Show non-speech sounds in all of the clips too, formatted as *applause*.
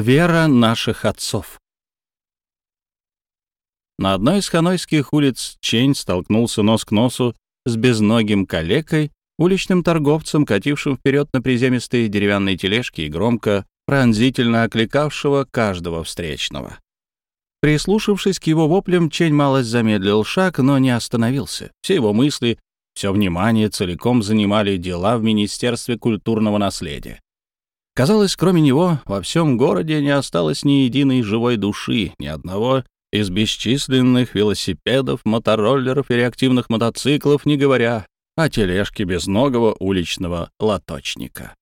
Вера наших отцов. На одной из ханойских улиц Чень столкнулся нос к носу с безногим калекой, уличным торговцем, катившим вперед на приземистые деревянные тележки и громко, пронзительно окликавшего каждого встречного. Прислушавшись к его воплям, Чень малость замедлил шаг, но не остановился. Все его мысли, все внимание целиком занимали дела в Министерстве культурного наследия. Казалось, кроме него во всем городе не осталось ни единой живой души, ни одного из бесчисленных велосипедов, мотороллеров и реактивных мотоциклов, не говоря о тележке безногого уличного лоточника.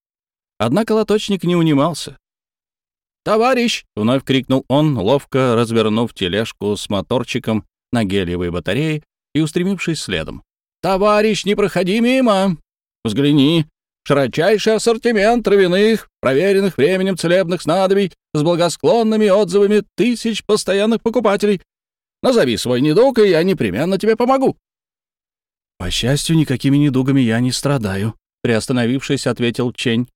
Однако лоточник не унимался. «Товарищ!» — вновь крикнул он, ловко развернув тележку с моторчиком на гелиевой батарее и устремившись следом. «Товарищ, не проходи мимо! Взгляни, широчайший ассортимент травяных, проверенных временем целебных снадобий с благосклонными отзывами тысяч постоянных покупателей. Назови свой недуг, и я непременно тебе помогу». «По счастью, никакими недугами я не страдаю», — приостановившись, ответил Чень.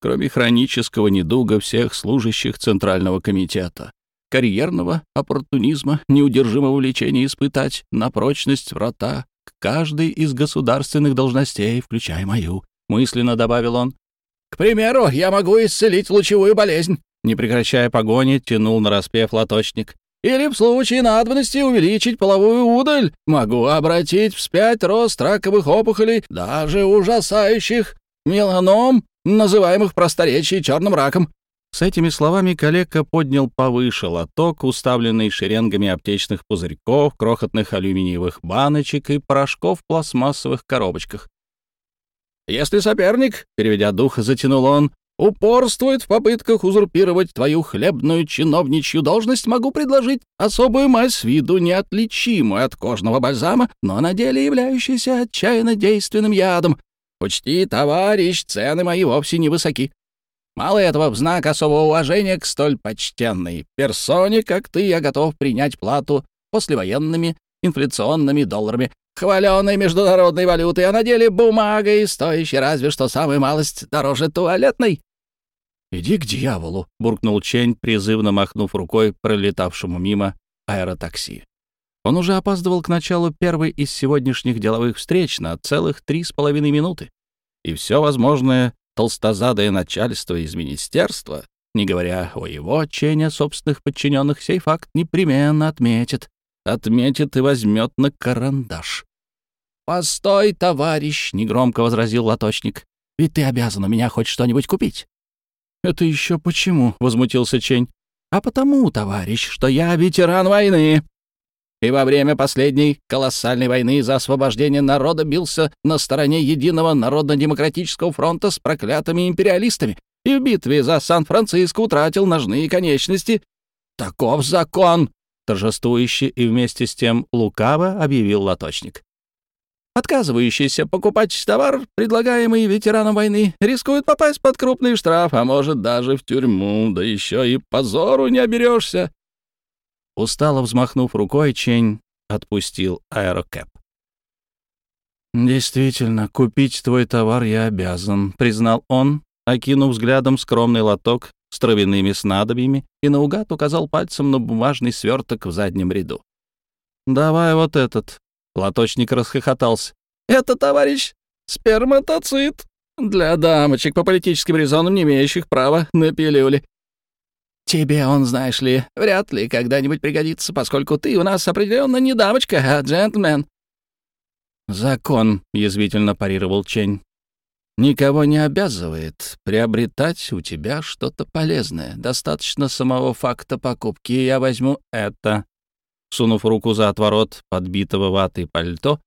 «Кроме хронического недуга всех служащих Центрального комитета, карьерного оппортунизма, неудержимого влечения испытать на прочность врата к каждой из государственных должностей, включая мою, — мысленно добавил он. «К примеру, я могу исцелить лучевую болезнь», — не прекращая погони, тянул на распев лоточник. «Или в случае надобности увеличить половую удаль, могу обратить вспять рост раковых опухолей, даже ужасающих меланом, называемых просторечием черным раком». С этими словами коллега поднял повыше лоток, уставленный шеренгами аптечных пузырьков, крохотных алюминиевых баночек и порошков в пластмассовых коробочках. Если соперник, переведя дух, затянул он, упорствует в попытках узурпировать твою хлебную чиновничью должность, могу предложить особую мазь с виду неотличимую от кожного бальзама, но на деле являющуюся отчаянно действенным ядом. Учти, товарищ, цены мои вовсе не высоки. Мало этого, в знак особого уважения к столь почтенной персоне, как ты, я готов принять плату послевоенными инфляционными долларами, хваленой международной валюты, а на деле бумагой, стоящей разве что самую малость дороже туалетной». «Иди к дьяволу!» — буркнул Чень, призывно махнув рукой пролетавшему мимо аэротакси. Он уже опаздывал к началу первой из сегодняшних деловых встреч на целых три с половиной минуты. И все возможное толстозадое начальство из министерства, не говоря о его Ченя собственных подчиненных, сей факт непременно отметит отметит и возьмет на карандаш. «Постой, товарищ!» — негромко возразил лоточник. «Ведь ты обязан у меня хоть что-нибудь купить». «Это еще почему?» — возмутился Чень. «А потому, товарищ, что я ветеран войны. И во время последней колоссальной войны за освобождение народа бился на стороне единого народно-демократического фронта с проклятыми империалистами и в битве за Сан-Франциско утратил ножные конечности. Таков закон!» Торжествующе и вместе с тем лукаво объявил лоточник. Отказывающийся покупать товар, предлагаемый ветераном войны, рискует попасть под крупный штраф, а может даже в тюрьму, да еще и позору не оберешься. Устало взмахнув рукой, Чень отпустил аэрокэп. «Действительно, купить твой товар я обязан», — признал он, окинув взглядом скромный лоток с травяными снадобьями и наугад указал пальцем на бумажный сверток в заднем ряду. «Давай вот этот». Лоточник расхохотался. «Это, товарищ, сперматоцит для дамочек по политическим резонам, не имеющих права на пилюли. Тебе он, знаешь ли, вряд ли когда-нибудь пригодится, поскольку ты у нас определенно не дамочка, а джентльмен». «Закон», — язвительно парировал Чень никого не обязывает приобретать у тебя что-то полезное. Достаточно самого факта покупки, я возьму это». Сунув руку за отворот подбитого ватой пальто,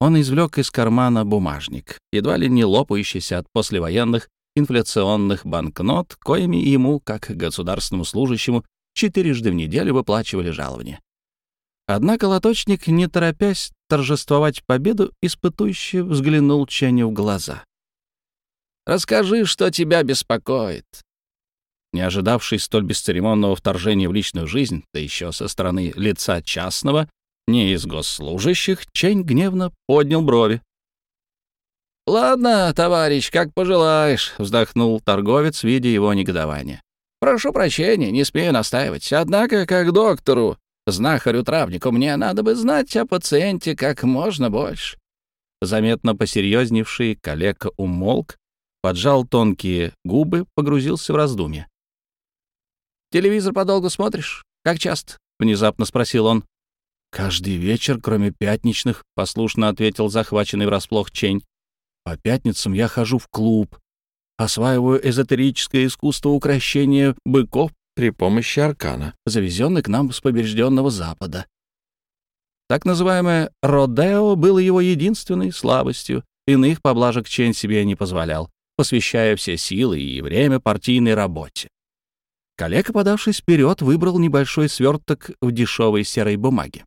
он извлек из кармана бумажник, едва ли не лопающийся от послевоенных инфляционных банкнот, коими ему, как государственному служащему, четырежды в неделю выплачивали жалования. Однако лоточник, не торопясь торжествовать победу, испытующе взглянул Ченю в глаза. Расскажи, что тебя беспокоит». Не ожидавший столь бесцеремонного вторжения в личную жизнь, да еще со стороны лица частного, не из госслужащих, Чень гневно поднял брови. «Ладно, товарищ, как пожелаешь», — вздохнул торговец, видя его негодование. Прошу прощения, не смею настаивать. Однако, как доктору, знахарю-травнику, мне надо бы знать о пациенте как можно больше». Заметно посерьезневший коллега умолк, поджал тонкие губы, погрузился в раздумье. «Телевизор подолгу смотришь? Как часто?» — внезапно спросил он. «Каждый вечер, кроме пятничных», — послушно ответил захваченный врасплох Чень. «По пятницам я хожу в клуб, осваиваю эзотерическое искусство укращения быков при помощи аркана, завезенный к нам с побежденного Запада. Так называемое «родео» было его единственной слабостью, иных поблажек Чен себе не позволял, посвящая все силы и время партийной работе. Коллега, подавшись вперед, выбрал небольшой сверток в дешевой серой бумаге.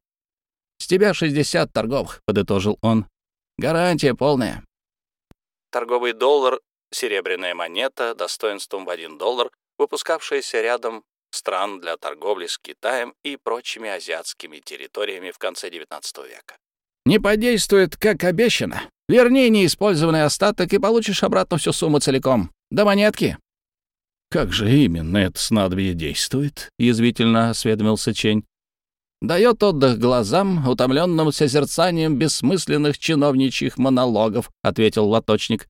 «С тебя 60 торговых», — подытожил он. «Гарантия полная». Торговый доллар серебряная монета достоинством в 1 доллар, выпускавшаяся рядом стран для торговли с Китаем и прочими азиатскими территориями в конце XIX века. «Не подействует, как обещано. Верни неиспользованный остаток и получишь обратно всю сумму целиком. До монетки». «Как же именно это снадобье действует?» — язвительно осведомился Чень. «Дает отдых глазам, утомленным созерцанием бессмысленных чиновничьих монологов», — ответил лоточник.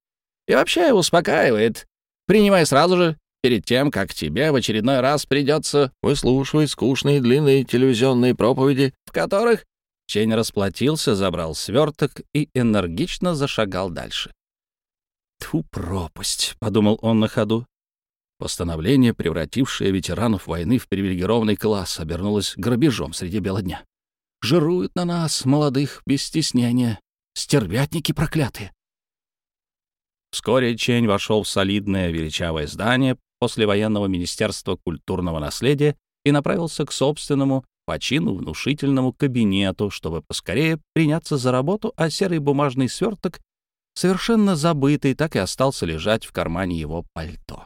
И вообще успокаивает. Принимай сразу же, перед тем, как тебе в очередной раз придется выслушивать скучные длинные телевизионные проповеди, в которых Чень расплатился, забрал сверток и энергично зашагал дальше. «Тьфу, пропасть!» — подумал он на ходу. Постановление, превратившее ветеранов войны в привилегированный класс, обернулось грабежом среди бела дня. Жируют на нас, молодых, без стеснения. Стервятники проклятые. Вскоре Чень вошел в солидное величавое здание послевоенного Министерства культурного наследия и направился к собственному по чину внушительному кабинету, чтобы поскорее приняться за работу, а серый бумажный сверток, совершенно забытый, так и остался лежать в кармане его пальто.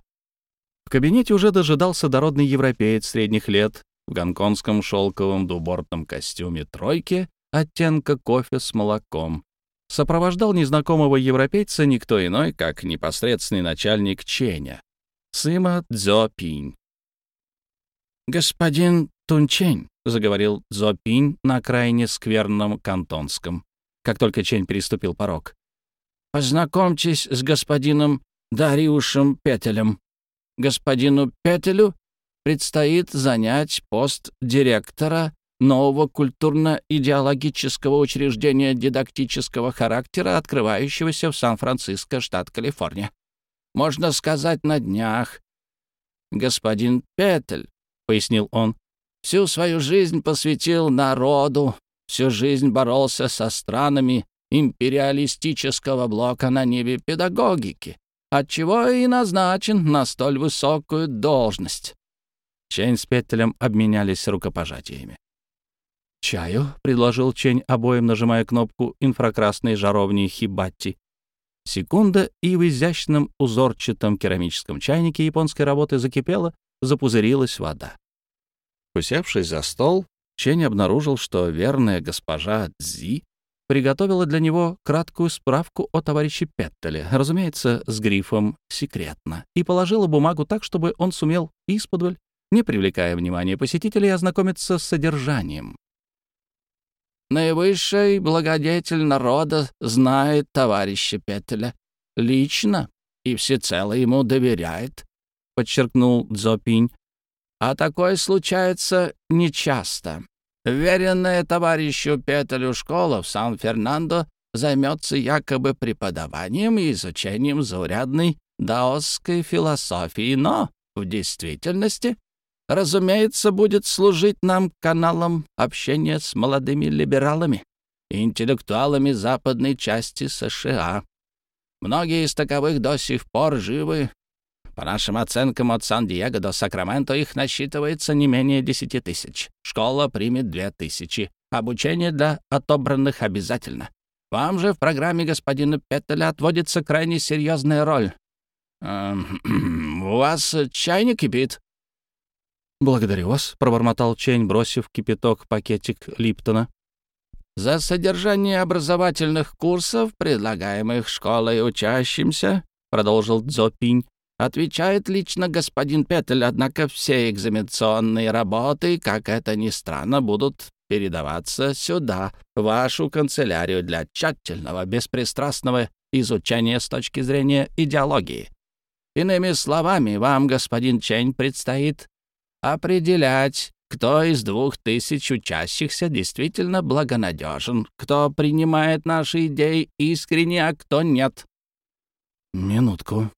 В кабинете уже дожидался дородный европеец средних лет в гонконгском шелковом двубортном костюме тройки оттенка кофе с молоком, сопровождал незнакомого европейца никто иной, как непосредственный начальник Ченя, Сыма Цзопинь. «Господин Тунчень», — заговорил Цзопинь на крайне скверном кантонском, как только Чень переступил порог. «Познакомьтесь с господином Дариушем Петелем. Господину Петелю предстоит занять пост директора нового культурно-идеологического учреждения дидактического характера, открывающегося в Сан-Франциско, штат Калифорния. Можно сказать, на днях. «Господин Петель», — пояснил он, — «всю свою жизнь посвятил народу, всю жизнь боролся со странами империалистического блока на небе педагогики, отчего и назначен на столь высокую должность». Чейн с Петелем обменялись рукопожатиями. «Чаю?» — предложил Чень обоим, нажимая кнопку инфракрасной жаровни Хибатти. Секунда, и в изящном узорчатом керамическом чайнике японской работы закипела, запузырилась вода. Усевшись за стол, Чень обнаружил, что верная госпожа Цзи приготовила для него краткую справку о товарище Петтеле, разумеется, с грифом «секретно», и положила бумагу так, чтобы он сумел исподволь, не привлекая внимания посетителей, ознакомиться с содержанием. Наивысший благодетель народа знает товарища Петеля лично и всецело ему доверяет, — подчеркнул Дзопинь. А такое случается нечасто. Веренная товарищу Петелю школа в Сан-Фернандо займется якобы преподаванием и изучением заурядной даосской философии, но в действительности разумеется, будет служить нам каналом общения с молодыми либералами и интеллектуалами западной части США. Многие из таковых до сих пор живы. По нашим оценкам, от Сан-Диего до Сакраменто их насчитывается не менее 10 тысяч. Школа примет 2 тысячи. Обучение для отобранных обязательно. Вам же в программе господина Петтеля отводится крайне серьезная роль. Эм, *clears throat* «У вас чайник кипит?» «Благодарю вас», — пробормотал Чень, бросив кипяток пакетик Липтона. «За содержание образовательных курсов, предлагаемых школой учащимся», — продолжил Цзопинь, Отвечает лично господин Петель, однако все экзаменационные работы, как это ни странно, будут передаваться сюда, в вашу канцелярию для тщательного, беспристрастного изучения с точки зрения идеологии. Иными словами, вам, господин Чень, предстоит определять, кто из двух тысяч учащихся действительно благонадежен, кто принимает наши идеи искренне, а кто нет. Минутку.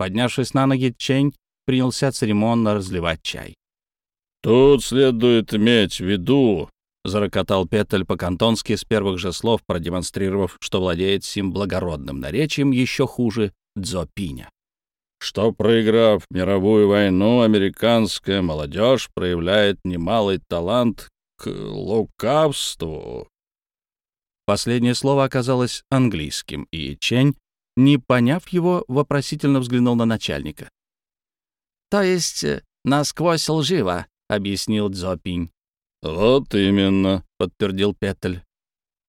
Поднявшись на ноги, Чень принялся церемонно разливать чай. «Тут следует иметь в виду», — зарокотал Петель по-кантонски с первых же слов, продемонстрировав, что владеет сим благородным наречием еще хуже Дзопиня что, проиграв мировую войну, американская молодежь проявляет немалый талант к лукавству. Последнее слово оказалось английским, и Чень, не поняв его, вопросительно взглянул на начальника. «То есть э, насквозь лживо», — объяснил Дзопинь. «Вот именно», — подтвердил Петель.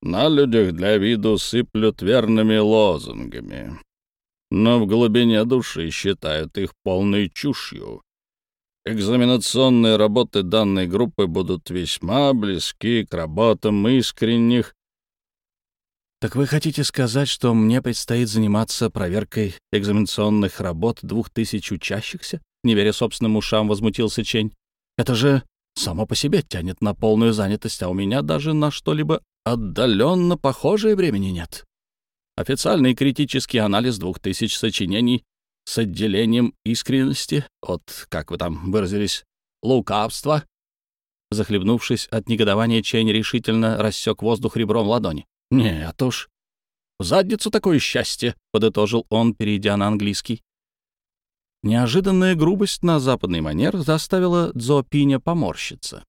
«На людях для виду сыплют верными лозунгами но в глубине души считают их полной чушью. Экзаменационные работы данной группы будут весьма близки к работам искренних. Так вы хотите сказать, что мне предстоит заниматься проверкой экзаменационных работ двух тысяч учащихся? Не веря собственным ушам, возмутился Чень. Это же само по себе тянет на полную занятость, а у меня даже на что-либо отдаленно похожее времени нет. Официальный критический анализ двух тысяч сочинений с отделением искренности от, как вы там выразились, лукавства. Захлебнувшись от негодования, Чень решительно рассек воздух ребром ладони. «Нет уж, в задницу такое счастье», — подытожил он, перейдя на английский. Неожиданная грубость на западный манер заставила Дзо Пиня поморщиться.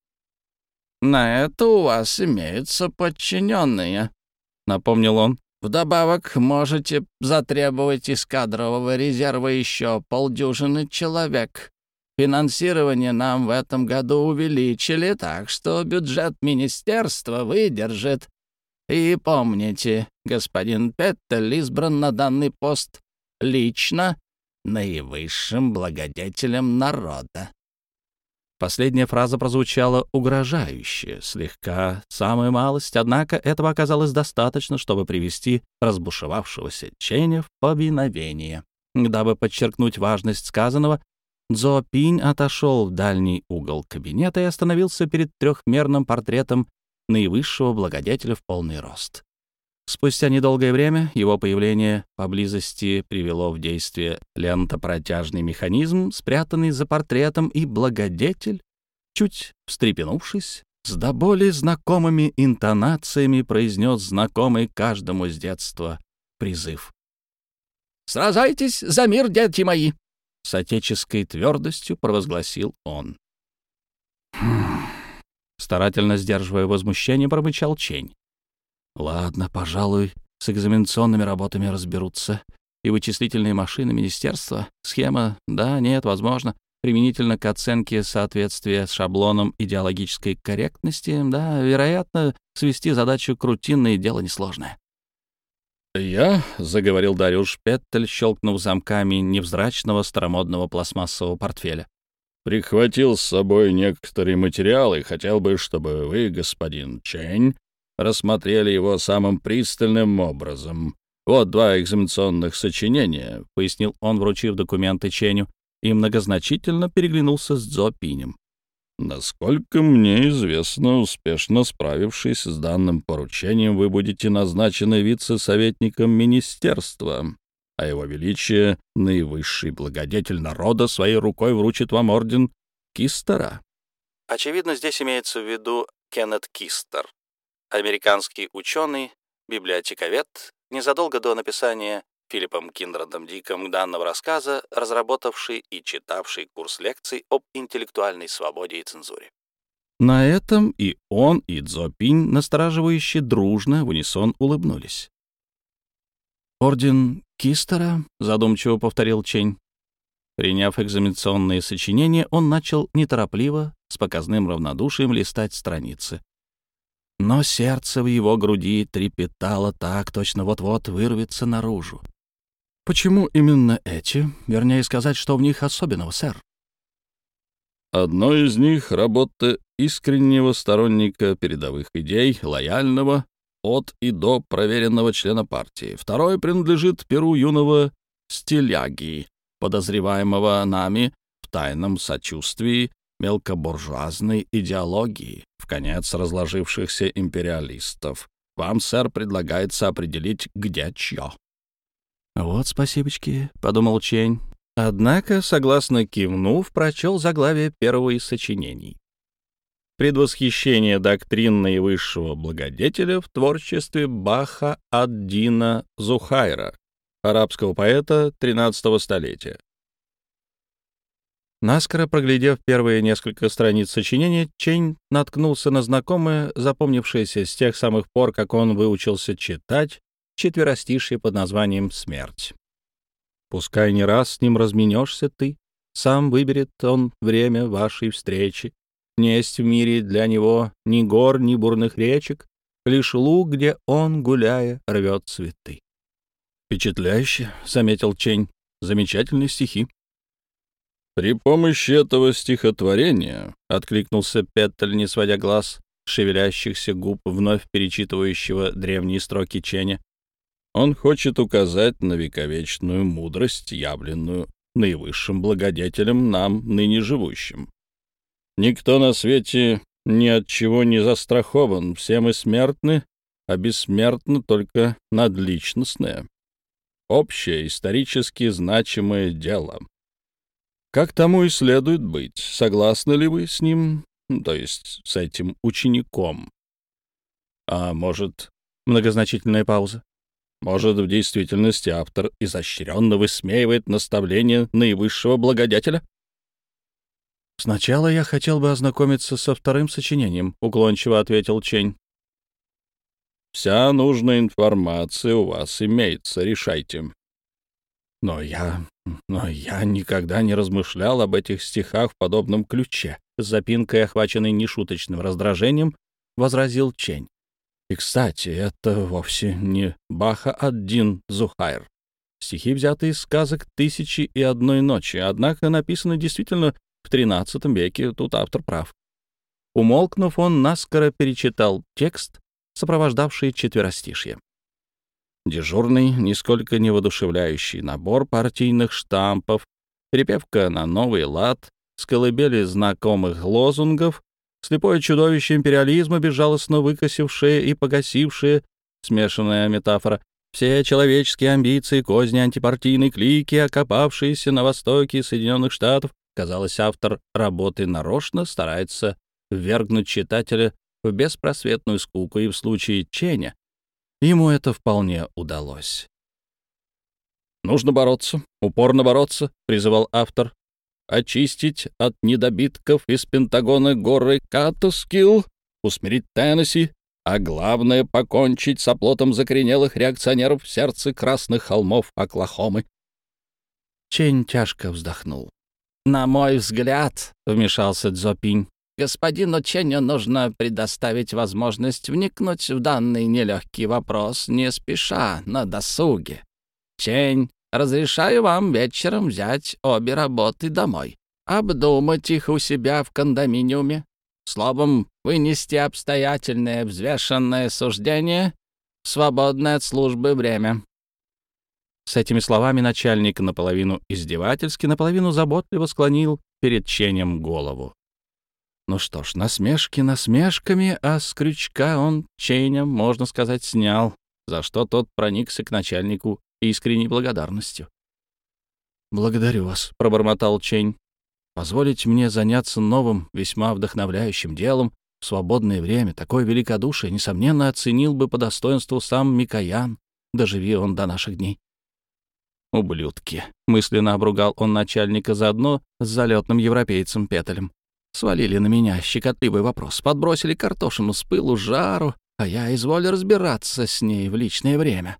«На это у вас имеются подчиненные», — напомнил он. Вдобавок, можете затребовать из кадрового резерва еще полдюжины человек. Финансирование нам в этом году увеличили, так что бюджет министерства выдержит. И помните, господин Петтель избран на данный пост лично наивысшим благодетелем народа. Последняя фраза прозвучала угрожающе, слегка, самая малость, однако этого оказалось достаточно, чтобы привести разбушевавшегося Ченя в повиновение. Дабы подчеркнуть важность сказанного, Цзо Пинь отошел в дальний угол кабинета и остановился перед трехмерным портретом наивысшего благодетеля в полный рост. Спустя недолгое время его появление поблизости привело в действие лентопротяжный механизм, спрятанный за портретом, и благодетель, чуть встрепенувшись, с до боли знакомыми интонациями произнес знакомый каждому с детства призыв. «Сражайтесь за мир, дети мои!» С отеческой твердостью провозгласил он. Старательно сдерживая возмущение, промычал Чень. Ладно, пожалуй, с экзаменационными работами разберутся. И вычислительные машины министерства. Схема, да, нет, возможно. Применительно к оценке соответствия с шаблоном идеологической корректности, да, вероятно, свести задачу к рутинной дело несложное. «Я», — заговорил Дарюш Петтель, щелкнув замками невзрачного старомодного пластмассового портфеля, «прихватил с собой некоторые материалы и хотел бы, чтобы вы, господин Чень, рассмотрели его самым пристальным образом. Вот два экзаменационных сочинения», — пояснил он, вручив документы Ченю, и многозначительно переглянулся с Дзо Пинем. «Насколько мне известно, успешно справившись с данным поручением, вы будете назначены вице-советником министерства, а его величие, наивысший благодетель народа, своей рукой вручит вам орден Кистера». Очевидно, здесь имеется в виду Кеннет Кистер, американский ученый, библиотековед, незадолго до написания Филиппом Киндрандом Диком данного рассказа, разработавший и читавший курс лекций об интеллектуальной свободе и цензуре. На этом и он, и Цзопинь настораживающе дружно в унисон улыбнулись. «Орден Кистера?» — задумчиво повторил Чень. Приняв экзаменационные сочинения, он начал неторопливо, с показным равнодушием листать страницы но сердце в его груди трепетало так, точно вот-вот вырвется наружу. Почему именно эти? Вернее сказать, что в них особенного, сэр. Одно из них — работа искреннего сторонника передовых идей, лояльного от и до проверенного члена партии. Второе принадлежит перу юного стиляги, подозреваемого нами в тайном сочувствии мелкобуржуазной идеологии, в конец разложившихся империалистов. Вам, сэр, предлагается определить, где чье. «Вот спасибочки», — подумал Чень. Однако, согласно кивнув, прочел заглавие первого из сочинений. «Предвосхищение доктрин наивысшего благодетеля в творчестве Баха ад-Дина Зухайра, арабского поэта XIII столетия». Наскоро проглядев первые несколько страниц сочинения, Чень наткнулся на знакомое, запомнившееся с тех самых пор, как он выучился читать, четверостишие под названием «Смерть». Пускай не раз с ним разменешься ты, сам выберет он время вашей встречи. Несть в мире для него ни гор, ни бурных речек, лишь луг, где он, гуляя, рвет цветы. «Впечатляюще», — заметил Чень, — «замечательные стихи». «При помощи этого стихотворения», — откликнулся Петтель, не сводя глаз, шевелящихся губ вновь перечитывающего древние строки Ченя, он хочет указать на вековечную мудрость, явленную наивысшим благодетелем нам, ныне живущим. Никто на свете ни от чего не застрахован, все мы смертны, а бессмертно только надличностное. Общее, исторически значимое дело. Как тому и следует быть, согласны ли вы с ним, то есть с этим учеником? А может, многозначительная пауза? Может, в действительности автор изощренно высмеивает наставление наивысшего благодетеля? «Сначала я хотел бы ознакомиться со вторым сочинением», — уклончиво ответил Чень. «Вся нужная информация у вас имеется, решайте». «Но я... но я никогда не размышлял об этих стихах в подобном ключе», — с запинкой, охваченной нешуточным раздражением, возразил Чень. И, кстати, это вовсе не Баха один Зухайр. Стихи взяты из сказок «Тысячи и одной ночи», однако написаны действительно в XIII веке, тут автор прав. Умолкнув, он наскоро перечитал текст, сопровождавший четверостишье. Дежурный, нисколько не воодушевляющий набор партийных штампов, перепевка на новый лад, с колыбели знакомых лозунгов, Слепое чудовище империализма, безжалостно выкосившее и погасившее, смешанная метафора, все человеческие амбиции, козни антипартийной клики, окопавшиеся на востоке Соединенных Штатов, казалось, автор работы нарочно старается ввергнуть читателя в беспросветную скуку, и в случае Ченя ему это вполне удалось. «Нужно бороться, упорно бороться», — призывал автор, очистить от недобитков из Пентагона горы Катоскилл, усмирить Теннесси, а главное — покончить с оплотом закоренелых реакционеров в сердце красных холмов Оклахомы. Чень тяжко вздохнул. «На мой взгляд», — вмешался Дзопинь, «господину Ченю нужно предоставить возможность вникнуть в данный нелегкий вопрос не спеша, на досуге. Чень Разрешаю вам вечером взять обе работы домой, обдумать их у себя в кондоминиуме, словом, вынести обстоятельное взвешенное суждение в свободное от службы время». С этими словами начальник наполовину издевательски, наполовину заботливо склонил перед ченем голову. Ну что ж, насмешки насмешками, а с крючка он ченем, можно сказать, снял, за что тот проникся к начальнику искренней благодарностью. «Благодарю вас», — пробормотал Чень. «Позволить мне заняться новым, весьма вдохновляющим делом в свободное время, такое великодушие, несомненно, оценил бы по достоинству сам Микоян, доживи он до наших дней». «Ублюдки», — мысленно обругал он начальника заодно с залетным европейцем Петелем. «Свалили на меня щекотливый вопрос, подбросили картошину с пылу, жару, а я изволю разбираться с ней в личное время.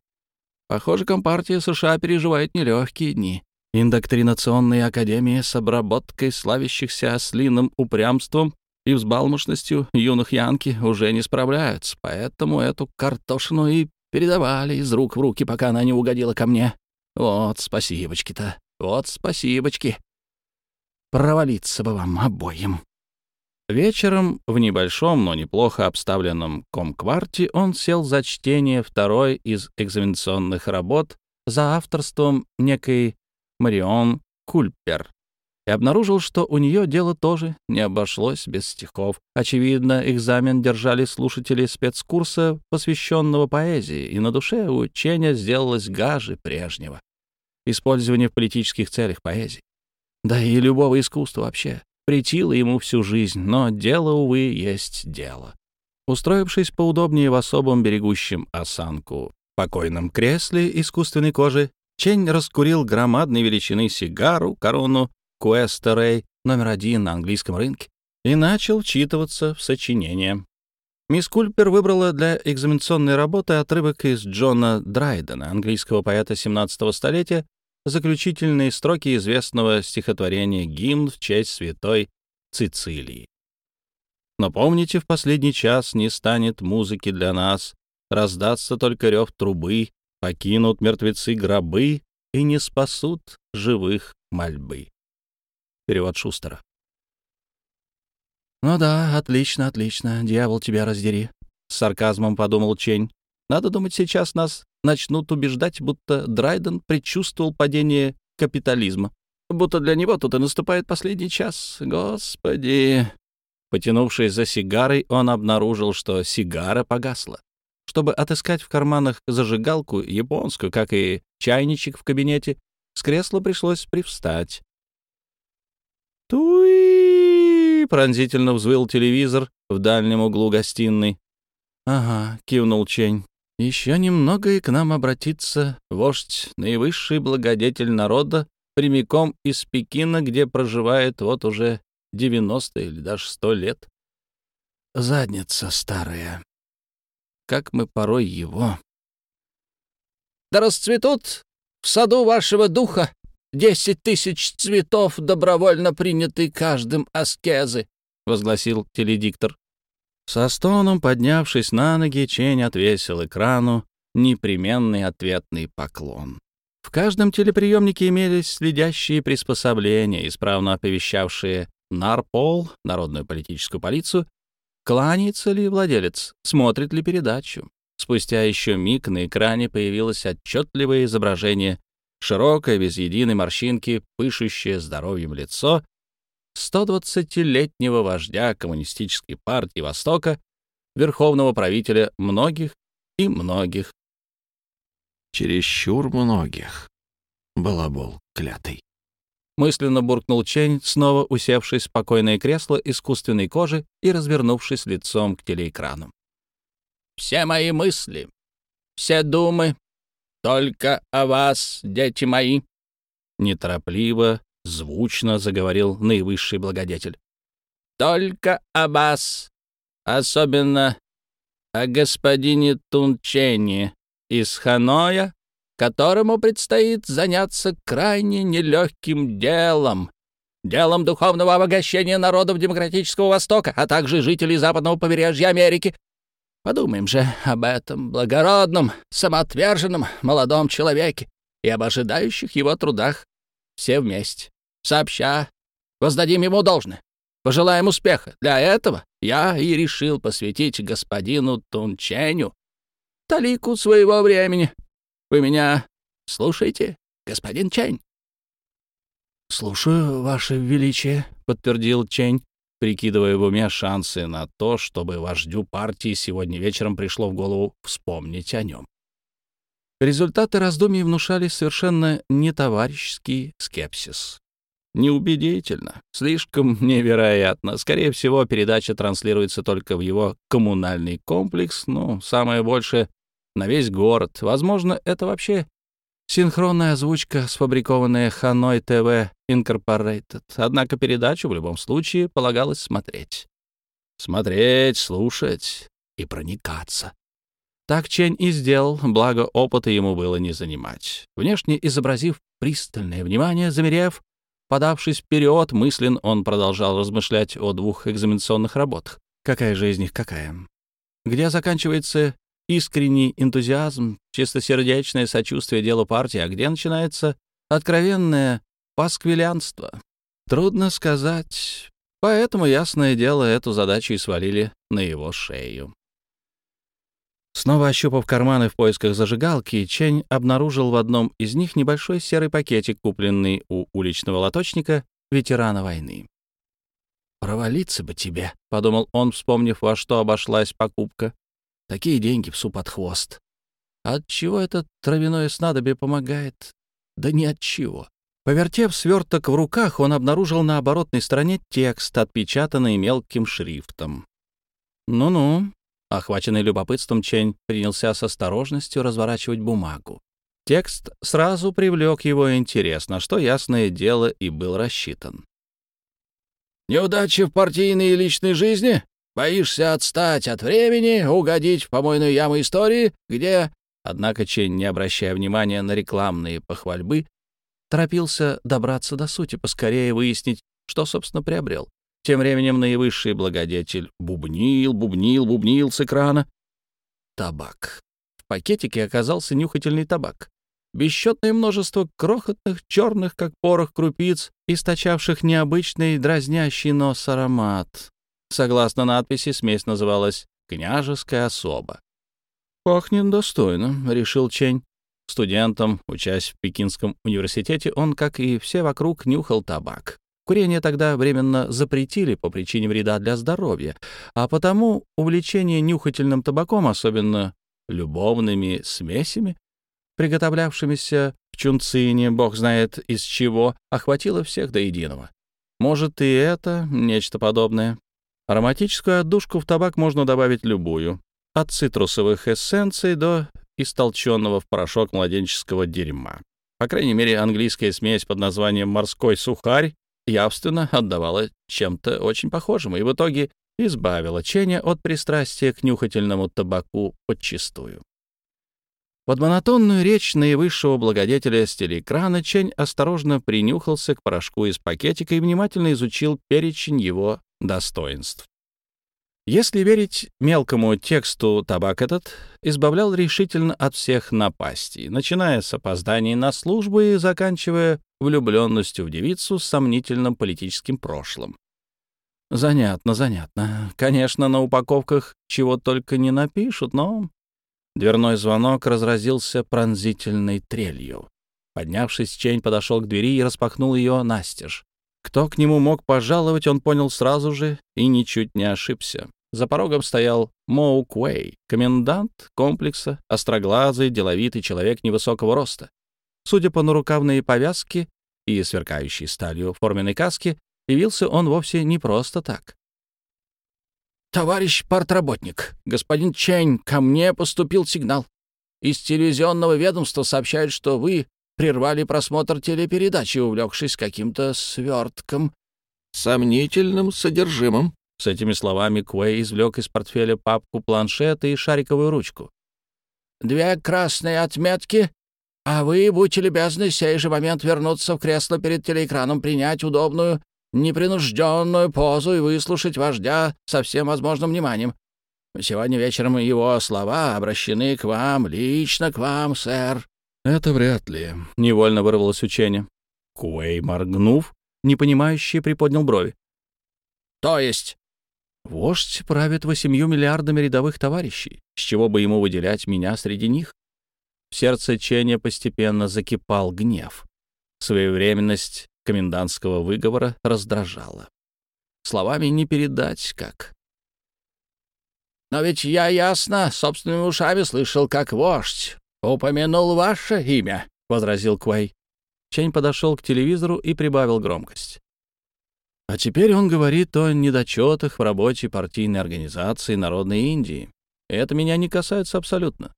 Похоже, Компартия США переживает нелегкие дни. Индоктринационные академии с обработкой славящихся ослиным упрямством и взбалмошностью юных янки уже не справляются, поэтому эту картошину и передавали из рук в руки, пока она не угодила ко мне. Вот спасибочки-то, вот спасибочки. Провалиться бы вам обоим. Вечером в небольшом, но неплохо обставленном комкварте он сел за чтение второй из экзаменационных работ за авторством некой Марион Кульпер и обнаружил, что у нее дело тоже не обошлось без стихов. Очевидно, экзамен держали слушатели спецкурса, посвященного поэзии, и на душе у Ченя сделалось гаже прежнего. Использование в политических целях поэзии. Да и любого искусства вообще. Притило ему всю жизнь, но дело, увы, есть дело. Устроившись поудобнее в особом берегущем осанку покойном кресле искусственной кожи, Чень раскурил громадной величины сигару, корону Куэстерей номер один на английском рынке и начал читываться в сочинение. Мисс Кульпер выбрала для экзаменационной работы отрывок из Джона Драйдена, английского поэта 17 столетия, заключительные строки известного стихотворения «Гимн в честь святой Цицилии». Но помните, в последний час не станет музыки для нас, раздастся только рев трубы, покинут мертвецы гробы и не спасут живых мольбы. Перевод Шустера. «Ну да, отлично, отлично, дьявол тебя раздери», — с сарказмом подумал Чень. «Надо думать, сейчас нас начнут убеждать, будто Драйден предчувствовал падение капитализма. Будто для него тут и наступает последний час. Господи!» Потянувшись за сигарой, он обнаружил, что сигара погасла. Чтобы отыскать в карманах зажигалку японскую, как и чайничек в кабинете, с кресла пришлось привстать. «Туи!» — пронзительно взвыл телевизор в дальнем углу гостиной. «Ага», — кивнул Чень. Еще немного, и к нам обратится вождь, наивысший благодетель народа, прямиком из Пекина, где проживает вот уже 90 или даже 100 лет. Задница старая. Как мы порой его... «Да расцветут в саду вашего духа десять тысяч цветов, добровольно принятые каждым аскезы», — возгласил теледиктор. Со стоном, поднявшись на ноги, Чень отвесил экрану непременный ответный поклон. В каждом телеприемнике имелись следящие приспособления, исправно оповещавшие НАРПОЛ, Народную политическую полицию, кланяется ли владелец, смотрит ли передачу. Спустя еще миг на экране появилось отчетливое изображение, широкое, без единой морщинки, пышущее здоровьем лицо 120-летнего вождя Коммунистической партии Востока, верховного правителя многих и многих. Чересчур многих. Балабол клятый. Мысленно буркнул Чень, снова усевшись в спокойное кресло искусственной кожи и развернувшись лицом к телеэкрану. «Все мои мысли, все думы, только о вас, дети мои!» Неторопливо, звучно заговорил наивысший благодетель. «Только о вас, особенно о господине Тунчене из Ханоя, которому предстоит заняться крайне нелегким делом, делом духовного обогащения народов Демократического Востока, а также жителей западного побережья Америки. Подумаем же об этом благородном, самоотверженном молодом человеке и об ожидающих его трудах все вместе сообща воздадим ему должное. Пожелаем успеха. Для этого я и решил посвятить господину Тунченю талику своего времени. Вы меня слушаете, господин Чень?» «Слушаю, Ваше Величие», — подтвердил Чень, прикидывая в уме шансы на то, чтобы вождю партии сегодня вечером пришло в голову вспомнить о нем. Результаты раздумий внушали совершенно нетоварищеский скепсис. Неубедительно, слишком невероятно. Скорее всего, передача транслируется только в его коммунальный комплекс, ну, самое большее — на весь город. Возможно, это вообще синхронная озвучка, сфабрикованная Ханой ТВ Incorporated. Однако передачу в любом случае полагалось смотреть. Смотреть, слушать и проникаться. Так Чень и сделал, благо опыта ему было не занимать. Внешне изобразив пристальное внимание, замерев, Подавшись вперед, мыслен он продолжал размышлять о двух экзаменационных работах. Какая же из них какая? Где заканчивается искренний энтузиазм, чистосердечное сочувствие делу партии, а где начинается откровенное пасквилянство? Трудно сказать. Поэтому, ясное дело, эту задачу и свалили на его шею. Снова ощупав карманы в поисках зажигалки, Чень обнаружил в одном из них небольшой серый пакетик, купленный у уличного лоточника ветерана войны. «Провалиться бы тебе», — подумал он, вспомнив, во что обошлась покупка. «Такие деньги псу под хвост. От чего это травяное снадобье помогает? Да ни от чего». Повертев сверток в руках, он обнаружил на оборотной стороне текст, отпечатанный мелким шрифтом. «Ну-ну», — охваченный любопытством, Чень принялся с осторожностью разворачивать бумагу. Текст сразу привлек его интерес, на что, ясное дело, и был рассчитан. Неудачи в партийной и личной жизни? Боишься отстать от времени, угодить в помойную яму истории, где...» Однако Чень, не обращая внимания на рекламные похвальбы, торопился добраться до сути, поскорее выяснить, что, собственно, приобрел. Тем временем наивысший благодетель бубнил, бубнил, бубнил с экрана. Табак. В пакетике оказался нюхательный табак бесчетное множество крохотных, черных, как порох, крупиц, источавших необычный дразнящий нос аромат. Согласно надписи, смесь называлась «Княжеская особа». «Пахнет достойно», — решил Чень. Студентом, учась в Пекинском университете, он, как и все вокруг, нюхал табак. Курение тогда временно запретили по причине вреда для здоровья, а потому увлечение нюхательным табаком, особенно любовными смесями, приготовлявшимися в Чунцине, бог знает из чего, охватило всех до единого. Может, и это нечто подобное. Ароматическую отдушку в табак можно добавить любую, от цитрусовых эссенций до истолченного в порошок младенческого дерьма. По крайней мере, английская смесь под названием «морской сухарь» явственно отдавала чем-то очень похожим и в итоге избавила Ченя от пристрастия к нюхательному табаку подчистую. Под монотонную речь наивысшего благодетеля с телеэкрана Чень осторожно принюхался к порошку из пакетика и внимательно изучил перечень его достоинств. Если верить мелкому тексту, табак этот избавлял решительно от всех напастей, начиная с опозданий на службу и заканчивая влюбленностью в девицу с сомнительным политическим прошлым. Занятно, занятно. Конечно, на упаковках чего только не напишут, но Дверной звонок разразился пронзительной трелью. Поднявшись, Чень подошел к двери и распахнул ее настежь. Кто к нему мог пожаловать, он понял сразу же и ничуть не ошибся. За порогом стоял Моу Куэй, комендант комплекса, остроглазый, деловитый человек невысокого роста. Судя по нарукавной повязке и сверкающей сталью форменной каске, явился он вовсе не просто так. «Товарищ партработник, господин Чэнь, ко мне поступил сигнал. Из телевизионного ведомства сообщают, что вы прервали просмотр телепередачи, увлекшись каким-то свертком сомнительным содержимым». С этими словами Куэй извлек из портфеля папку планшета и шариковую ручку. «Две красные отметки, а вы, будьте любезны, сей же момент вернуться в кресло перед телеэкраном, принять удобную непринужденную позу и выслушать вождя со всем возможным вниманием. Сегодня вечером его слова обращены к вам, лично к вам, сэр». «Это вряд ли», — невольно вырвалось учение. Куэй, моргнув, непонимающе приподнял брови. «То есть?» «Вождь правит восемью миллиардами рядовых товарищей. С чего бы ему выделять меня среди них?» В сердце Ченя постепенно закипал гнев. Своевременность комендантского выговора раздражало. Словами не передать как. «Но ведь я ясно собственными ушами слышал, как вождь упомянул ваше имя», — возразил Куэй. Чень подошел к телевизору и прибавил громкость. А теперь он говорит о недочетах в работе партийной организации Народной Индии. Это меня не касается абсолютно.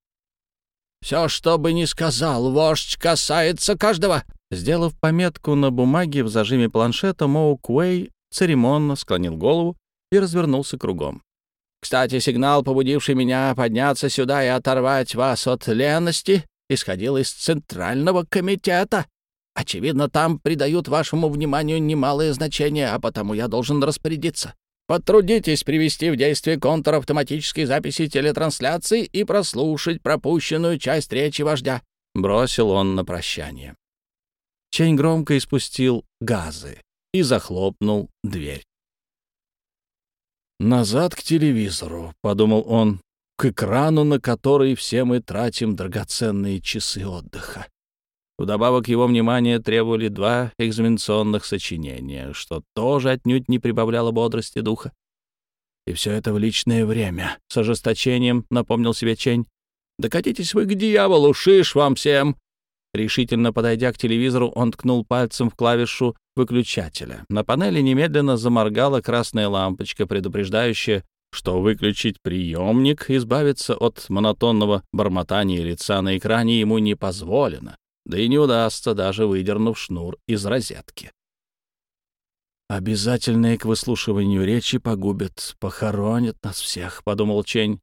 «Все, что бы ни сказал вождь, касается каждого», Сделав пометку на бумаге в зажиме планшета, Моу Куэй церемонно склонил голову и развернулся кругом. «Кстати, сигнал, побудивший меня подняться сюда и оторвать вас от ленности, исходил из Центрального комитета. Очевидно, там придают вашему вниманию немалое значение, а потому я должен распорядиться. Потрудитесь привести в действие контур автоматической записи телетрансляции и прослушать пропущенную часть речи вождя», — бросил он на прощание. Чень громко испустил газы и захлопнул дверь. «Назад к телевизору», — подумал он, — «к экрану, на который все мы тратим драгоценные часы отдыха». Вдобавок его внимание требовали два экзаменационных сочинения, что тоже отнюдь не прибавляло бодрости духа. И все это в личное время. С ожесточением напомнил себе Чень. «Докатитесь вы к дьяволу, шиш вам всем!» Решительно подойдя к телевизору, он ткнул пальцем в клавишу выключателя. На панели немедленно заморгала красная лампочка, предупреждающая, что выключить приемник, избавиться от монотонного бормотания лица на экране ему не позволено да и не удастся, даже выдернув шнур из розетки. «Обязательные к выслушиванию речи погубят, похоронят нас всех», — подумал Чень.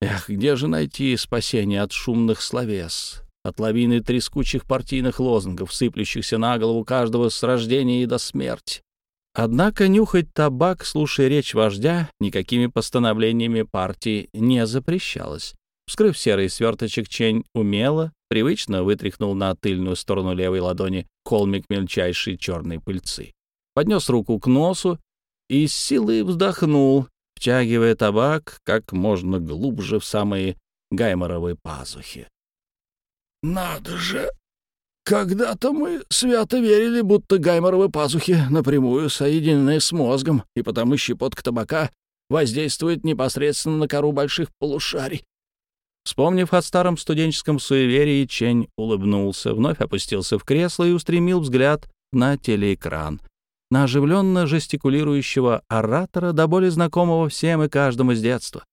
«Эх, где же найти спасение от шумных словес, от лавины трескучих партийных лозунгов, сыплющихся на голову каждого с рождения и до смерти?» Однако нюхать табак, слушая речь вождя, никакими постановлениями партии не запрещалось. Вскрыв серый сверточек, Чень умело, привычно вытряхнул на тыльную сторону левой ладони холмик мельчайшей черной пыльцы. Поднес руку к носу и с силой вздохнул, втягивая табак как можно глубже в самые гайморовые пазухи. «Надо же! Когда-то мы свято верили, будто гайморовые пазухи напрямую соединены с мозгом, и потому щепотка табака воздействует непосредственно на кору больших полушарий. Вспомнив о старом студенческом суеверии, Чень улыбнулся, вновь опустился в кресло и устремил взгляд на телеэкран, на оживленно жестикулирующего оратора, до боли знакомого всем и каждому с детства.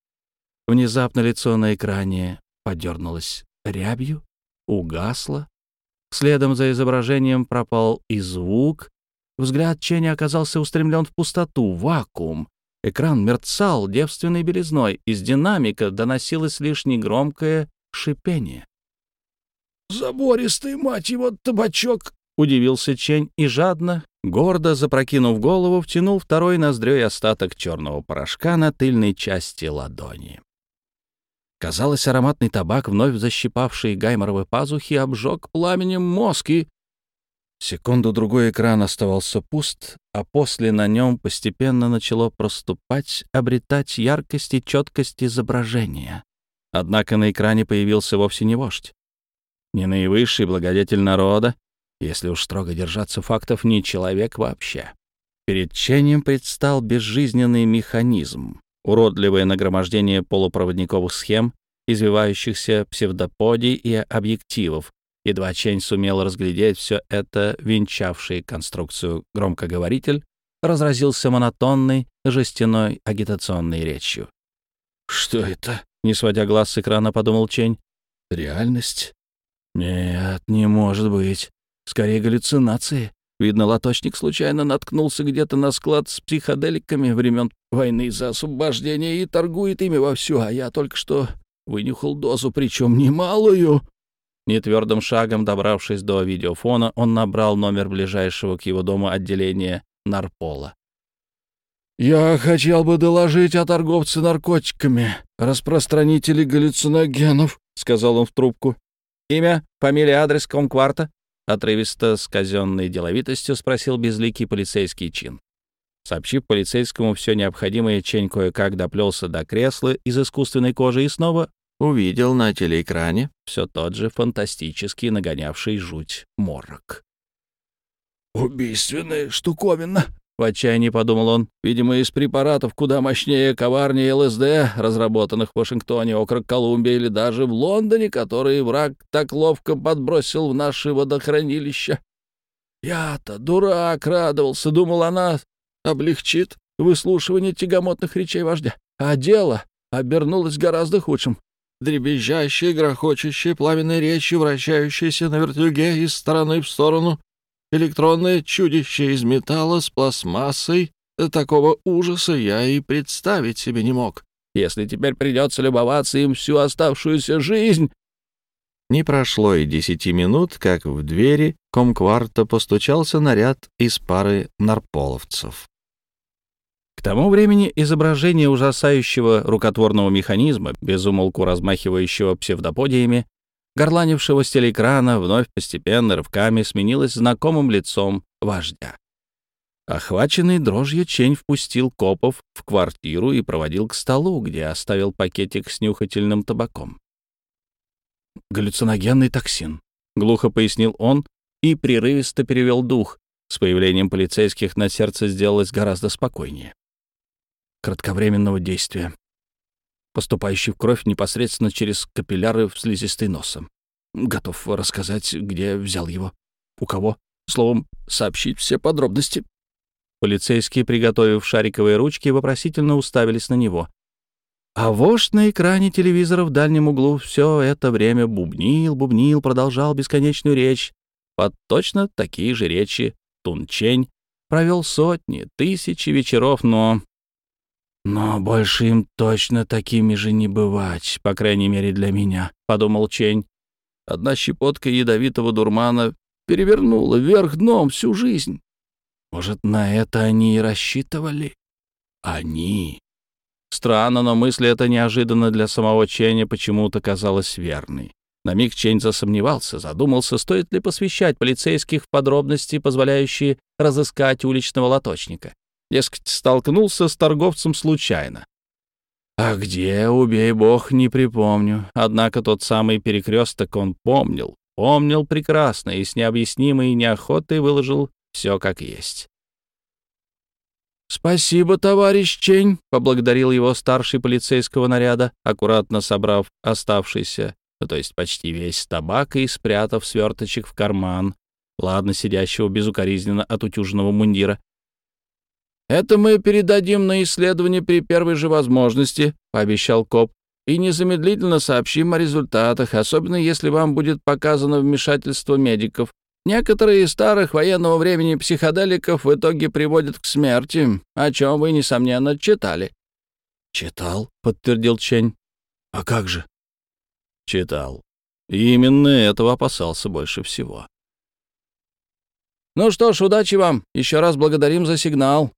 Внезапно лицо на экране подернулось рябью, угасло. Следом за изображением пропал и звук. Взгляд Ченя оказался устремлен в пустоту, вакуум, Экран мерцал девственной белизной, из динамика доносилось лишь негромкое шипение. «Забористый, мать его, табачок!» — удивился Чень и жадно, гордо запрокинув голову, втянул второй ноздрёй остаток черного порошка на тыльной части ладони. Казалось, ароматный табак, вновь защипавший гайморовы пазухи, обжег пламенем мозг и Секунду-другой экран оставался пуст, а после на нем постепенно начало проступать, обретать яркость и четкость изображения. Однако на экране появился вовсе не вождь. Не наивысший благодетель народа, если уж строго держаться фактов, не человек вообще. Перед Ченем предстал безжизненный механизм, уродливое нагромождение полупроводниковых схем, извивающихся псевдоподий и объективов, Едва Чень сумел разглядеть все это, венчавший конструкцию громкоговоритель, разразился монотонной жестяной агитационной речью. «Что это?» — не сводя глаз с экрана, подумал Чень. «Реальность? Нет, не может быть. Скорее галлюцинации. Видно, лоточник случайно наткнулся где-то на склад с психоделиками времен войны за освобождение и торгует ими вовсю, а я только что вынюхал дозу, причем немалую. Нетвердым шагом добравшись до видеофона, он набрал номер ближайшего к его дому отделения Нарпола. «Я хотел бы доложить о торговце наркотиками, распространителе галлюциногенов», — сказал он в трубку. «Имя, фамилия, адрес комкварта?» — отрывисто с казенной деловитостью спросил безликий полицейский чин. Сообщив полицейскому все необходимое, Чень кое-как доплелся до кресла из искусственной кожи и снова увидел на телеэкране все тот же фантастический нагонявший жуть морок. «Убийственная штуковина!» — в отчаянии подумал он. «Видимо, из препаратов куда мощнее, коварнее ЛСД, разработанных в Вашингтоне, округ Колумбия или даже в Лондоне, которые враг так ловко подбросил в наши водохранилища. Я-то, дурак, радовался, думал, она облегчит выслушивание тягомотных речей вождя. А дело обернулось гораздо худшим дребезжащей, грохочущей пламенной речи, вращающейся на вертюге из стороны в сторону, электронное чудище из металла с пластмассой. Такого ужаса я и представить себе не мог. Если теперь придется любоваться им всю оставшуюся жизнь... Не прошло и десяти минут, как в двери комкварта постучался наряд из пары нарполовцев. К тому времени изображение ужасающего рукотворного механизма, безумолку размахивающего псевдоподиями, горланившего с телеэкрана, вновь постепенно рывками сменилось знакомым лицом вождя. Охваченный дрожью Чень впустил копов в квартиру и проводил к столу, где оставил пакетик с нюхательным табаком. «Галлюциногенный токсин», — глухо пояснил он и прерывисто перевел дух. С появлением полицейских на сердце сделалось гораздо спокойнее. Кратковременного действия, поступающий в кровь непосредственно через капилляры в слизистой носа. Готов рассказать, где взял его, у кого, словом, сообщить все подробности. Полицейские, приготовив шариковые ручки, вопросительно уставились на него. А вождь на экране телевизора в дальнем углу все это время бубнил, бубнил, продолжал бесконечную речь. Под точно такие же речи Тунчень провел сотни, тысячи вечеров, но... «Но больше им точно такими же не бывать, по крайней мере для меня», — подумал Чень. Одна щепотка ядовитого дурмана перевернула вверх дном всю жизнь. Может, на это они и рассчитывали? Они. Странно, но мысль эта неожиданно для самого Ченя почему-то казалась верной. На миг Чень засомневался, задумался, стоит ли посвящать полицейских подробности, позволяющие разыскать уличного лоточника. Дескать, столкнулся с торговцем случайно. А где, убей бог, не припомню. Однако тот самый перекресток он помнил, помнил прекрасно и с необъяснимой неохотой выложил все как есть. «Спасибо, товарищ Чень», — поблагодарил его старший полицейского наряда, аккуратно собрав оставшийся, то есть почти весь табак и спрятав сверточек в карман, ладно сидящего безукоризненно от утюженного мундира. «Это мы передадим на исследование при первой же возможности», — пообещал коп, «и незамедлительно сообщим о результатах, особенно если вам будет показано вмешательство медиков. Некоторые из старых военного времени психоделиков в итоге приводят к смерти, о чем вы, несомненно, читали». «Читал», — подтвердил Чень. «А как же?» «Читал. И именно этого опасался больше всего». «Ну что ж, удачи вам. Еще раз благодарим за сигнал».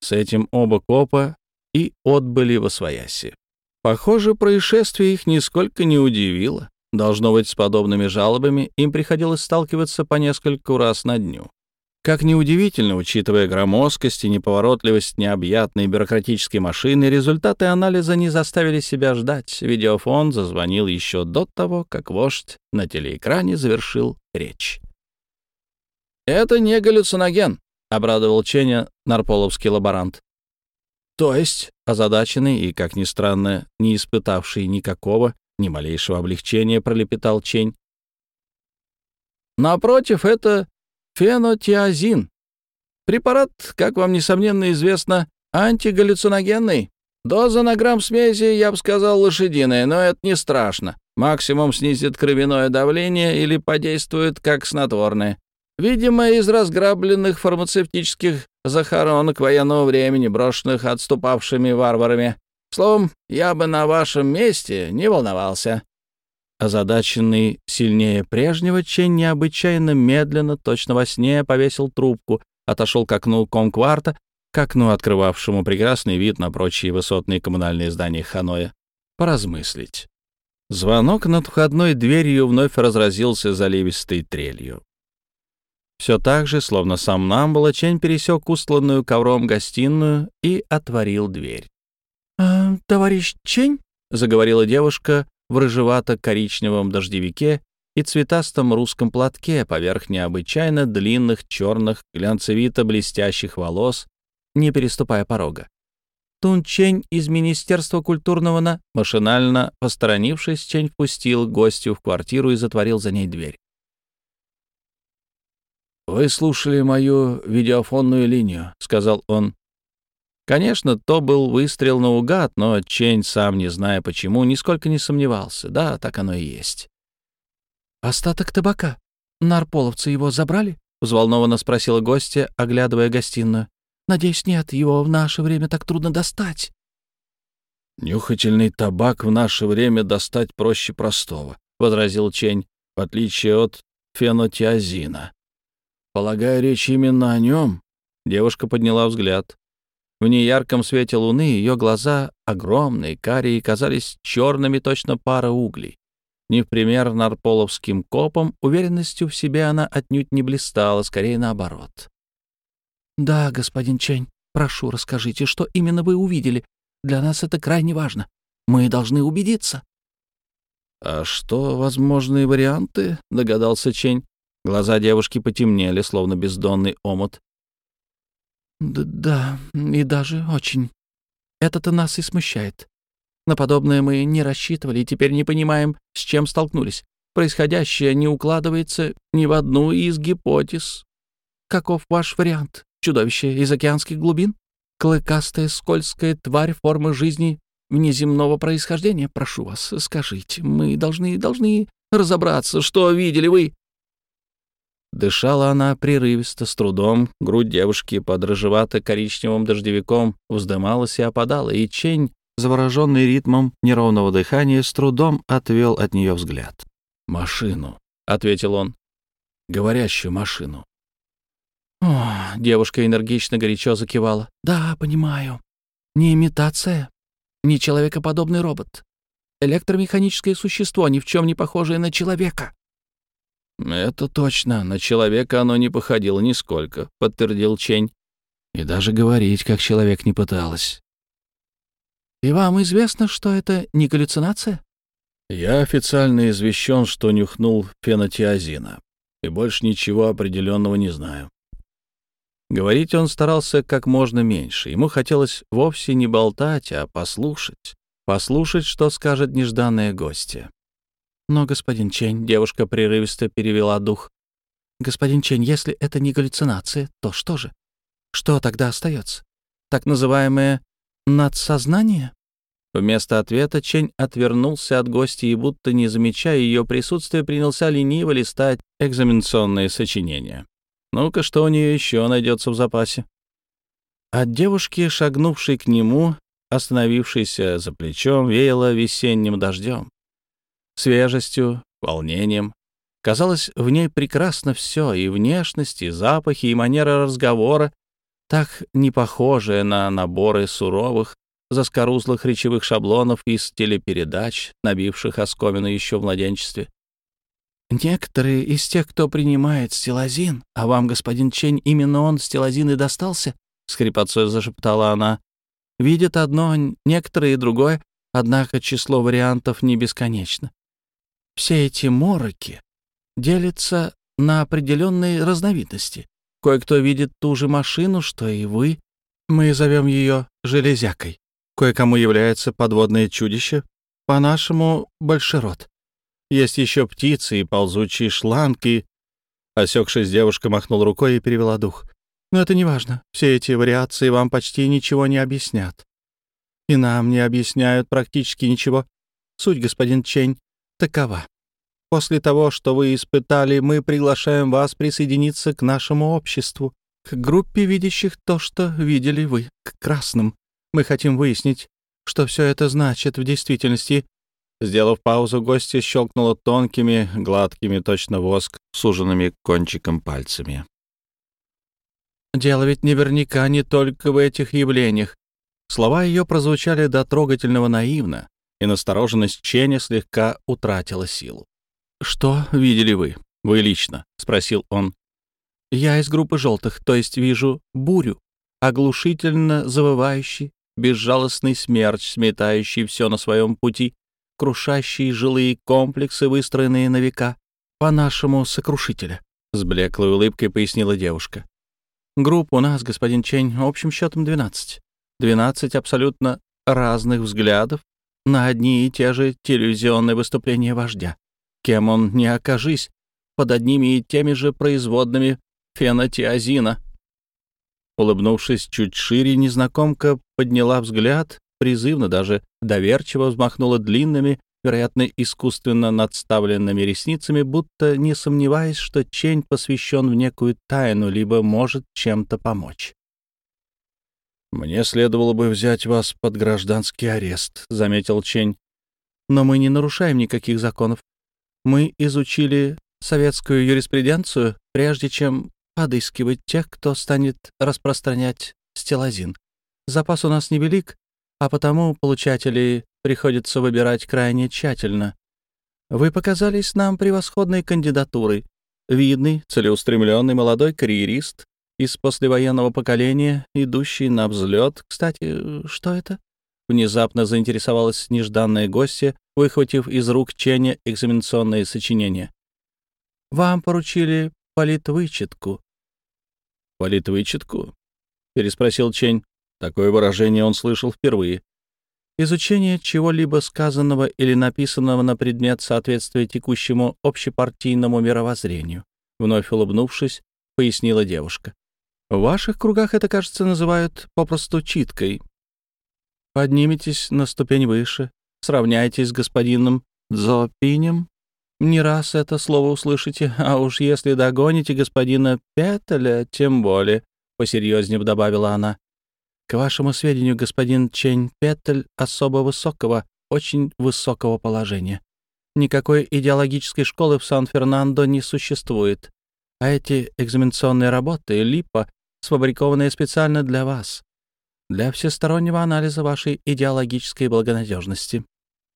С этим оба копа и отбыли во свояси. Похоже, происшествие их нисколько не удивило. Должно быть, с подобными жалобами им приходилось сталкиваться по нескольку раз на дню. Как неудивительно, учитывая громоздкость и неповоротливость необъятной бюрократической машины, результаты анализа не заставили себя ждать. Видеофон зазвонил еще до того, как вождь на телеэкране завершил речь. «Это не галлюциноген», — обрадовал Ченя нарполовский лаборант. То есть, озадаченный и, как ни странно, не испытавший никакого ни малейшего облегчения пролепетал Чень. Напротив, это фенотиазин. Препарат, как вам, несомненно, известно, антигаллюциногенный. Доза на грамм смеси, я бы сказал, лошадиная, но это не страшно. Максимум снизит кровяное давление или подействует как снотворное. Видимо, из разграбленных фармацевтических захоронок военного времени, брошенных отступавшими варварами. Словом, я бы на вашем месте не волновался». Озадаченный сильнее прежнего, Чен необычайно медленно, точно во сне, повесил трубку, отошел к окну комкварта, к окну, открывавшему прекрасный вид на прочие высотные коммунальные здания Ханоя, поразмыслить. Звонок над входной дверью вновь разразился заливистой трелью. Все так же, словно сам Намбола, Чень пересек устланную ковром гостиную и отворил дверь. «А, «Товарищ Чень?» — заговорила девушка в рыжевато-коричневом дождевике и цветастом русском платке поверх необычайно длинных черных глянцевито-блестящих волос, не переступая порога. Тун Чень из Министерства культурного на... Машинально посторонившись, Чень впустил гостью в квартиру и затворил за ней дверь. «Вы слушали мою видеофонную линию», — сказал он. Конечно, то был выстрел наугад, но Чень, сам не зная почему, нисколько не сомневался. Да, так оно и есть. «Остаток табака. Нарполовцы его забрали?» — взволнованно спросила гостья, оглядывая гостиную. «Надеюсь, нет, его в наше время так трудно достать». «Нюхательный табак в наше время достать проще простого», — возразил Чень, в отличие от фенотиазина. «Полагаю, речь именно о нем?» Девушка подняла взгляд. В неярком свете луны ее глаза, огромные, карие, казались черными точно пара углей. Не в пример нарполовским копам, уверенностью в себе она отнюдь не блистала, скорее наоборот. «Да, господин Чень, прошу, расскажите, что именно вы увидели. Для нас это крайне важно. Мы должны убедиться». «А что, возможные варианты?» — догадался Чень. Глаза девушки потемнели, словно бездонный омут. «Да, и даже очень. Это-то нас и смущает. На подобное мы не рассчитывали и теперь не понимаем, с чем столкнулись. Происходящее не укладывается ни в одну из гипотез. Каков ваш вариант? Чудовище из океанских глубин? Клыкастая скользкая тварь формы жизни внеземного происхождения? Прошу вас, скажите, мы должны, должны разобраться, что видели вы. Дышала она прерывисто, с трудом, грудь девушки под рыжевато-коричневым дождевиком вздымалась и опадала, и Чень, завороженный ритмом неровного дыхания, с трудом отвел от нее взгляд. «Машину», — ответил он, — «говорящую машину». О, девушка энергично горячо закивала. «Да, понимаю. Не имитация, не человекоподобный робот. Электромеханическое существо, ни в чем не похожее на человека. «Это точно. На человека оно не походило нисколько», — подтвердил Чень. «И даже говорить, как человек, не пыталась». «И вам известно, что это не галлюцинация?» «Я официально извещен, что нюхнул фенотиазина, и больше ничего определенного не знаю». Говорить он старался как можно меньше. Ему хотелось вовсе не болтать, а послушать. Послушать, что скажет нежданная гостья. Но, господин Чень, девушка прерывисто перевела дух. Господин Чень, если это не галлюцинация, то что же? Что тогда остается? Так называемое надсознание? Вместо ответа Чень отвернулся от гостя и, будто не замечая ее присутствия, принялся лениво листать экзаменационные сочинения. Ну-ка, что у нее еще найдется в запасе? От девушки, шагнувшей к нему, остановившейся за плечом, веяло весенним дождем свежестью, волнением. Казалось, в ней прекрасно все, и внешность, и запахи, и манера разговора, так не похожие на наборы суровых, заскорузлых речевых шаблонов из телепередач, набивших оскомину еще в младенчестве. «Некоторые из тех, кто принимает стелазин, а вам, господин Чень, именно он стелазин и достался?» — с зашептала она. «Видят одно, некоторые — другое, однако число вариантов не бесконечно. Все эти мороки делятся на определенные разновидности. Кое-кто видит ту же машину, что и вы. Мы зовем ее железякой. Кое-кому является подводное чудище, по-нашему — большерод. Есть еще птицы и ползучие шланги. Осекшись, девушка махнула рукой и перевела дух. Но это не важно. Все эти вариации вам почти ничего не объяснят. И нам не объясняют практически ничего. Суть, господин Чень, такова. После того, что вы испытали, мы приглашаем вас присоединиться к нашему обществу, к группе видящих то, что видели вы, к красным. Мы хотим выяснить, что все это значит в действительности. Сделав паузу, гостья щелкнула тонкими, гладкими, точно воск, суженными кончиком пальцами. Дело ведь наверняка не только в этих явлениях. Слова ее прозвучали до трогательного наивно, и настороженность Ченя слегка утратила силу. «Что видели вы? Вы лично?» — спросил он. «Я из группы желтых, то есть вижу бурю, оглушительно завывающий, безжалостный смерч, сметающий все на своем пути, крушащий жилые комплексы, выстроенные на века, по-нашему сокрушителя», — с блеклой улыбкой пояснила девушка. «Группа у нас, господин Чень, общим счетом 12. 12 абсолютно разных взглядов на одни и те же телевизионные выступления вождя. Кем он не окажись, под одними и теми же производными фенотиазина. Улыбнувшись чуть шире, незнакомка подняла взгляд, призывно, даже доверчиво взмахнула длинными, вероятно, искусственно надставленными ресницами, будто не сомневаясь, что Чень посвящен в некую тайну, либо может чем-то помочь. «Мне следовало бы взять вас под гражданский арест», — заметил Чень. «Но мы не нарушаем никаких законов. Мы изучили советскую юриспруденцию, прежде чем подыскивать тех, кто станет распространять стелазин. запас у нас невелик, а потому получателей приходится выбирать крайне тщательно. Вы показались нам превосходной кандидатурой. Видный, целеустремленный молодой карьерист из послевоенного поколения, идущий на взлет. Кстати, что это? Внезапно заинтересовалась нежданная гостья, выхватив из рук Ченя экзаменационные сочинения. «Вам поручили политвычетку». «Политвычетку?» — переспросил Чень. Такое выражение он слышал впервые. Изучение чего-либо сказанного или написанного на предмет соответствия текущему общепартийному мировоззрению. Вновь улыбнувшись, пояснила девушка. В ваших кругах это, кажется, называют попросту читкой. Подниметесь на ступень выше, сравняйтесь с господином Дзопинем. Не раз это слово услышите, а уж если догоните господина Петеля, тем более, — посерьезнее добавила она. К вашему сведению, господин Чень Петтель особо высокого, очень высокого положения. Никакой идеологической школы в Сан-Фернандо не существует. А эти экзаменационные работы — липа, сфабрикованные специально для вас, для всестороннего анализа вашей идеологической благонадежности.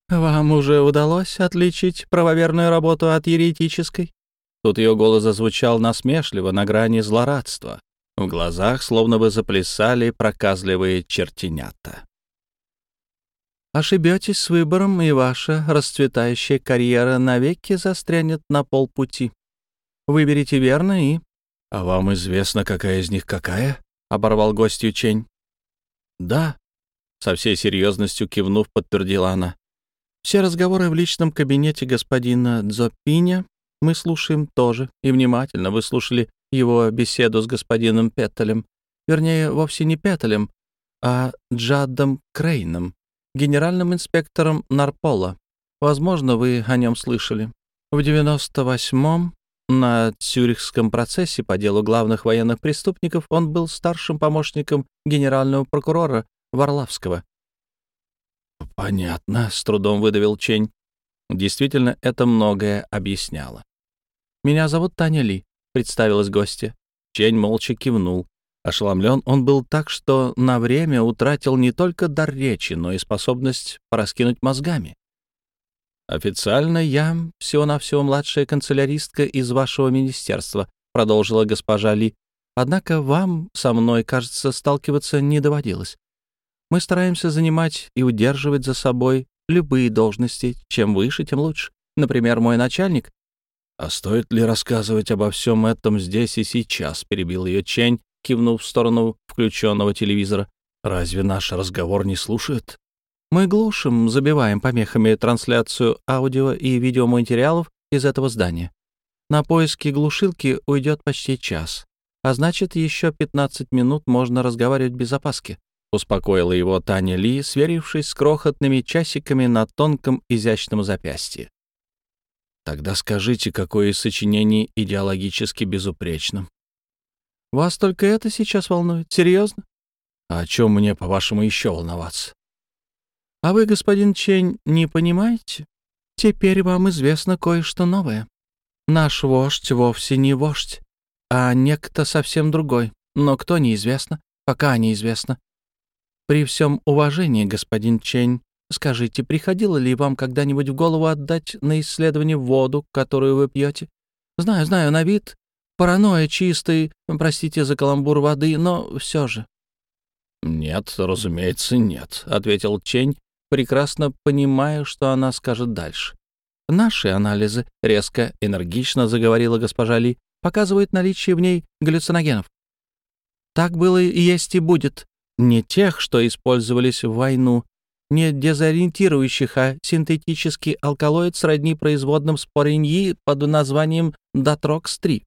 Вам уже удалось отличить правоверную работу от еретической? Тут ее голос зазвучал насмешливо, на грани злорадства. В глазах словно бы заплясали проказливые чертенята. Ошибетесь с выбором, и ваша расцветающая карьера навеки застрянет на полпути. Выберите верно и... — А вам известно, какая из них какая? — оборвал гостью Чень. — Да, — со всей серьезностью кивнув, подтвердила она. Все разговоры в личном кабинете господина Дзопиня мы слушаем тоже, и внимательно выслушали его беседу с господином Петтелем. Вернее, вовсе не Петтелем, а Джаддом Крейном, генеральным инспектором Нарпола. Возможно, вы о нем слышали. В 98-м на Цюрихском процессе по делу главных военных преступников он был старшим помощником генерального прокурора Варлавского. «Понятно», — с трудом выдавил Чень. Действительно, это многое объясняло. «Меня зовут Таня Ли представилась гостья. Чень молча кивнул. Ошеломлен он был так, что на время утратил не только дар речи, но и способность пораскинуть мозгами. «Официально я всего-навсего младшая канцеляристка из вашего министерства», — продолжила госпожа Ли. «Однако вам со мной, кажется, сталкиваться не доводилось. Мы стараемся занимать и удерживать за собой любые должности. Чем выше, тем лучше. Например, мой начальник «А стоит ли рассказывать обо всем этом здесь и сейчас?» — перебил ее Чень, кивнув в сторону включенного телевизора. «Разве наш разговор не слушает?» «Мы глушим, забиваем помехами трансляцию аудио и видеоматериалов из этого здания. На поиски глушилки уйдет почти час, а значит, еще 15 минут можно разговаривать без опаски», — успокоила его Таня Ли, сверившись с крохотными часиками на тонком изящном запястье. Тогда скажите, какое из сочинений идеологически безупречно? Вас только это сейчас волнует? Серьезно? А о чем мне, по-вашему, еще волноваться? А вы, господин Чень, не понимаете? Теперь вам известно кое-что новое. Наш вождь вовсе не вождь, а некто совсем другой. Но кто неизвестно, пока неизвестно. При всем уважении, господин Чень, Скажите, приходило ли вам когда-нибудь в голову отдать на исследование воду, которую вы пьете? Знаю, знаю, на вид паранойя чистой, простите за каламбур воды, но все же. «Нет, разумеется, нет», — ответил Чень, прекрасно понимая, что она скажет дальше. «Наши анализы», — резко, энергично заговорила госпожа Ли, «показывают наличие в ней галлюциногенов. Так было и есть и будет. Не тех, что использовались в войну, не дезориентирующих, а синтетический алкалоид сродни производным спореньи под названием Датрокс-3.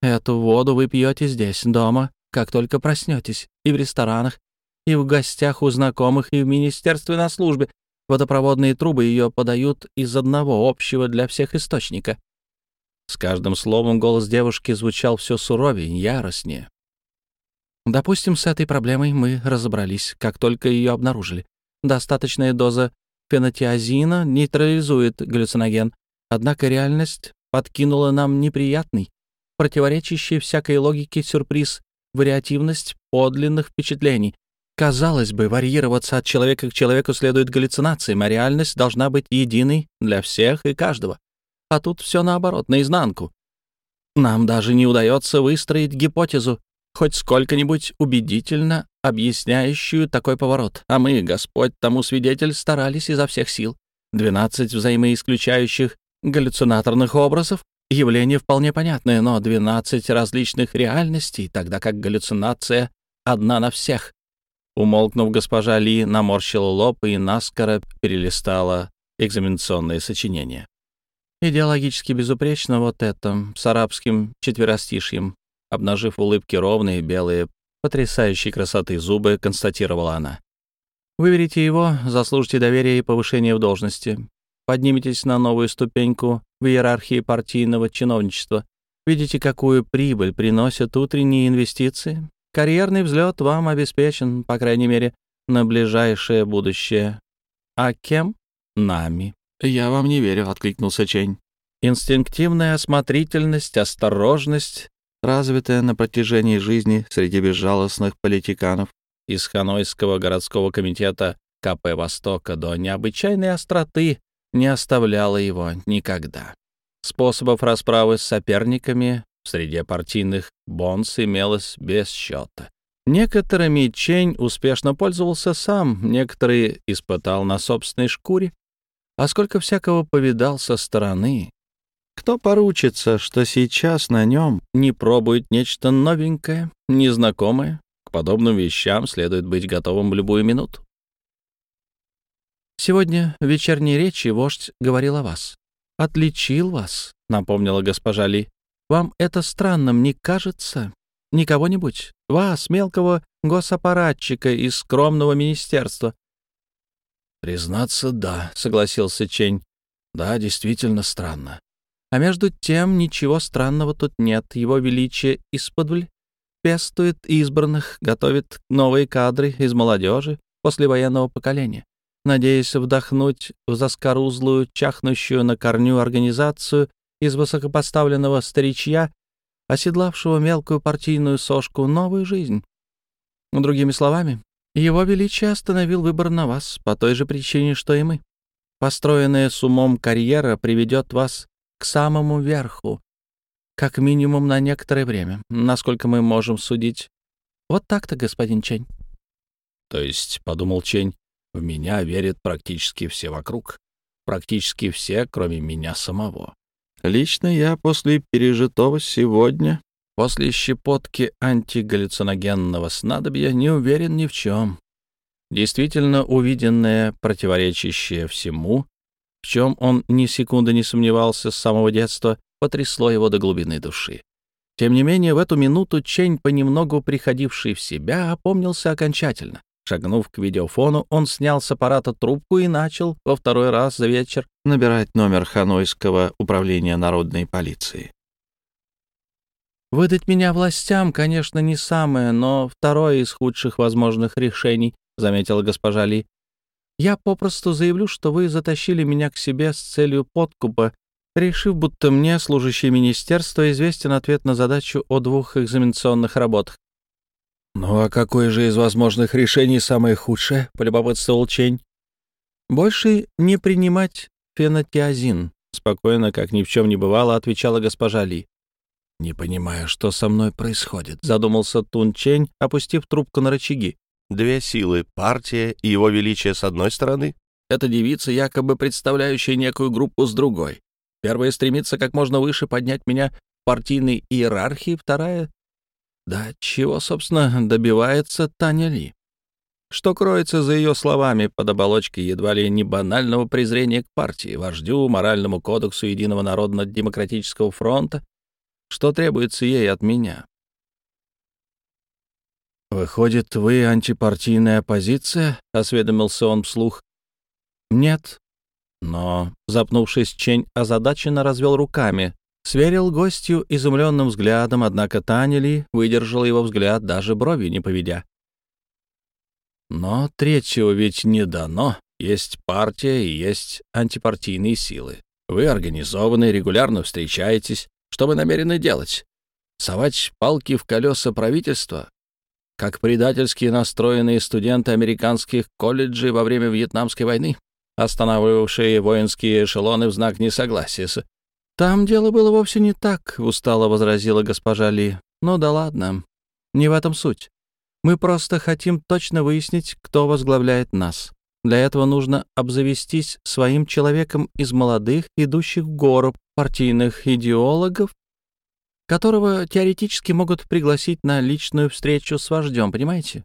Эту воду вы пьете здесь, дома, как только проснетесь, и в ресторанах, и в гостях у знакомых, и в министерстве на службе. Водопроводные трубы ее подают из одного общего для всех источника. С каждым словом голос девушки звучал все суровее, яростнее. Допустим, с этой проблемой мы разобрались, как только ее обнаружили. Достаточная доза фенотиазина нейтрализует галлюциноген, однако реальность подкинула нам неприятный, противоречащий всякой логике сюрприз, вариативность подлинных впечатлений. Казалось бы, варьироваться от человека к человеку следует галлюцинациям, а реальность должна быть единой для всех и каждого. А тут все наоборот, наизнанку. Нам даже не удается выстроить гипотезу, хоть сколько-нибудь убедительно объясняющую такой поворот. А мы, Господь тому свидетель, старались изо всех сил. Двенадцать взаимоисключающих галлюцинаторных образов — явление вполне понятное, но двенадцать различных реальностей, тогда как галлюцинация одна на всех. Умолкнув, госпожа Ли наморщила лоб и наскоро перелистала экзаменационное сочинение. Идеологически безупречно вот это, с арабским четверостишьем. Обнажив улыбки ровные, белые, потрясающей красоты зубы, констатировала она. Выберите его, заслужите доверие и повышение в должности. Подниметесь на новую ступеньку в иерархии партийного чиновничества. Видите, какую прибыль приносят утренние инвестиции? Карьерный взлет вам обеспечен, по крайней мере, на ближайшее будущее. А кем? Нами. «Я вам не верю», — откликнулся Чень. Инстинктивная осмотрительность, осторожность, развитая на протяжении жизни среди безжалостных политиканов из Ханойского городского комитета КП Востока до необычайной остроты, не оставляла его никогда. Способов расправы с соперниками в среде партийных бонс имелось без счета. Некоторыми Чень успешно пользовался сам, некоторые испытал на собственной шкуре, а сколько всякого повидал со стороны. Кто поручится, что сейчас на нем не пробует нечто новенькое, незнакомое? К подобным вещам следует быть готовым в любую минуту. Сегодня в вечерней речи вождь говорил о вас. «Отличил вас», — напомнила госпожа Ли. «Вам это странным не кажется? Никого-нибудь? Вас, мелкого госаппаратчика из скромного министерства, «Признаться, да», — согласился Чень. «Да, действительно странно». «А между тем ничего странного тут нет. Его Величие исподволь пестует избранных, готовит новые кадры из молодежи послевоенного поколения, надеясь вдохнуть в заскорузлую, чахнущую на корню организацию из высокопоставленного старичья, оседлавшего мелкую партийную сошку, новую жизнь. Другими словами, его Величие остановил выбор на вас по той же причине, что и мы. Построенная с умом карьера приведет вас к самому верху, как минимум на некоторое время, насколько мы можем судить. Вот так-то, господин Чень. То есть, — подумал Чень, — в меня верят практически все вокруг. Практически все, кроме меня самого. Лично я после пережитого сегодня После щепотки антигаллюциногенного снадобья не уверен ни в чем. Действительно увиденное, противоречащее всему, в чем он ни секунды не сомневался с самого детства, потрясло его до глубины души. Тем не менее, в эту минуту Чень, понемногу приходивший в себя, опомнился окончательно. Шагнув к видеофону, он снял с аппарата трубку и начал во второй раз за вечер набирать номер Ханойского управления народной полиции. «Выдать меня властям, конечно, не самое, но второе из худших возможных решений», — заметила госпожа Ли. «Я попросту заявлю, что вы затащили меня к себе с целью подкупа, решив, будто мне, служащий министерства, известен ответ на задачу о двух экзаменационных работах». «Ну а какое же из возможных решений самое худшее?» — полюбопытствовал Чень. «Больше не принимать фенотиазин», — спокойно, как ни в чем не бывало, отвечала госпожа Ли. «Не понимаю, что со мной происходит», — задумался Тун Чень, опустив трубку на рычаги. «Две силы — партия и его величие с одной стороны, эта девица, якобы представляющая некую группу с другой. Первая стремится как можно выше поднять меня в партийной иерархии, вторая... Да чего, собственно, добивается Таня Ли? Что кроется за ее словами под оболочкой едва ли не банального презрения к партии, вождю, моральному кодексу Единого народно-демократического фронта что требуется ей от меня? «Выходит, вы антипартийная оппозиция?» — осведомился он вслух. «Нет». Но, запнувшись, Чень озадаченно развел руками, сверил гостью изумленным взглядом, однако Таня Ли выдержала его взгляд, даже брови не поведя. «Но третьего ведь не дано. Есть партия и есть антипартийные силы. Вы организованы, регулярно встречаетесь. Что вы намерены делать? Совать палки в колеса правительства? как предательски настроенные студенты американских колледжей во время Вьетнамской войны, останавливавшие воинские эшелоны в знак несогласия с... «Там дело было вовсе не так», — устало возразила госпожа Ли. «Ну да ладно, не в этом суть. Мы просто хотим точно выяснить, кто возглавляет нас. Для этого нужно обзавестись своим человеком из молодых, идущих в гору, партийных идеологов, которого теоретически могут пригласить на личную встречу с вождем, понимаете?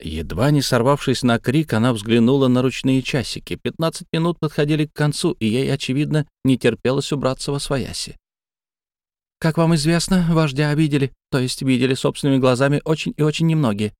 Едва не сорвавшись на крик, она взглянула на ручные часики. Пятнадцать минут подходили к концу, и ей, очевидно, не терпелось убраться во свояси. Как вам известно, вождя обидели, то есть видели собственными глазами очень и очень немногие.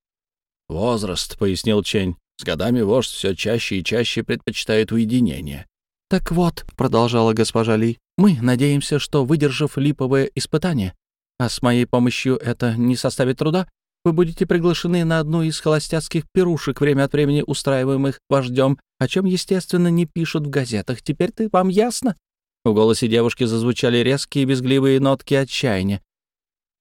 «Возраст», — пояснил Чень. «С годами вождь все чаще и чаще предпочитает уединение». «Так вот», — продолжала госпожа Ли, — «мы надеемся, что, выдержав липовое испытание, а с моей помощью это не составит труда, вы будете приглашены на одну из холостяцких пирушек, время от времени устраиваемых вождем, о чем, естественно, не пишут в газетах. Теперь ты вам ясно?» В голосе девушки зазвучали резкие безгливые нотки отчаяния.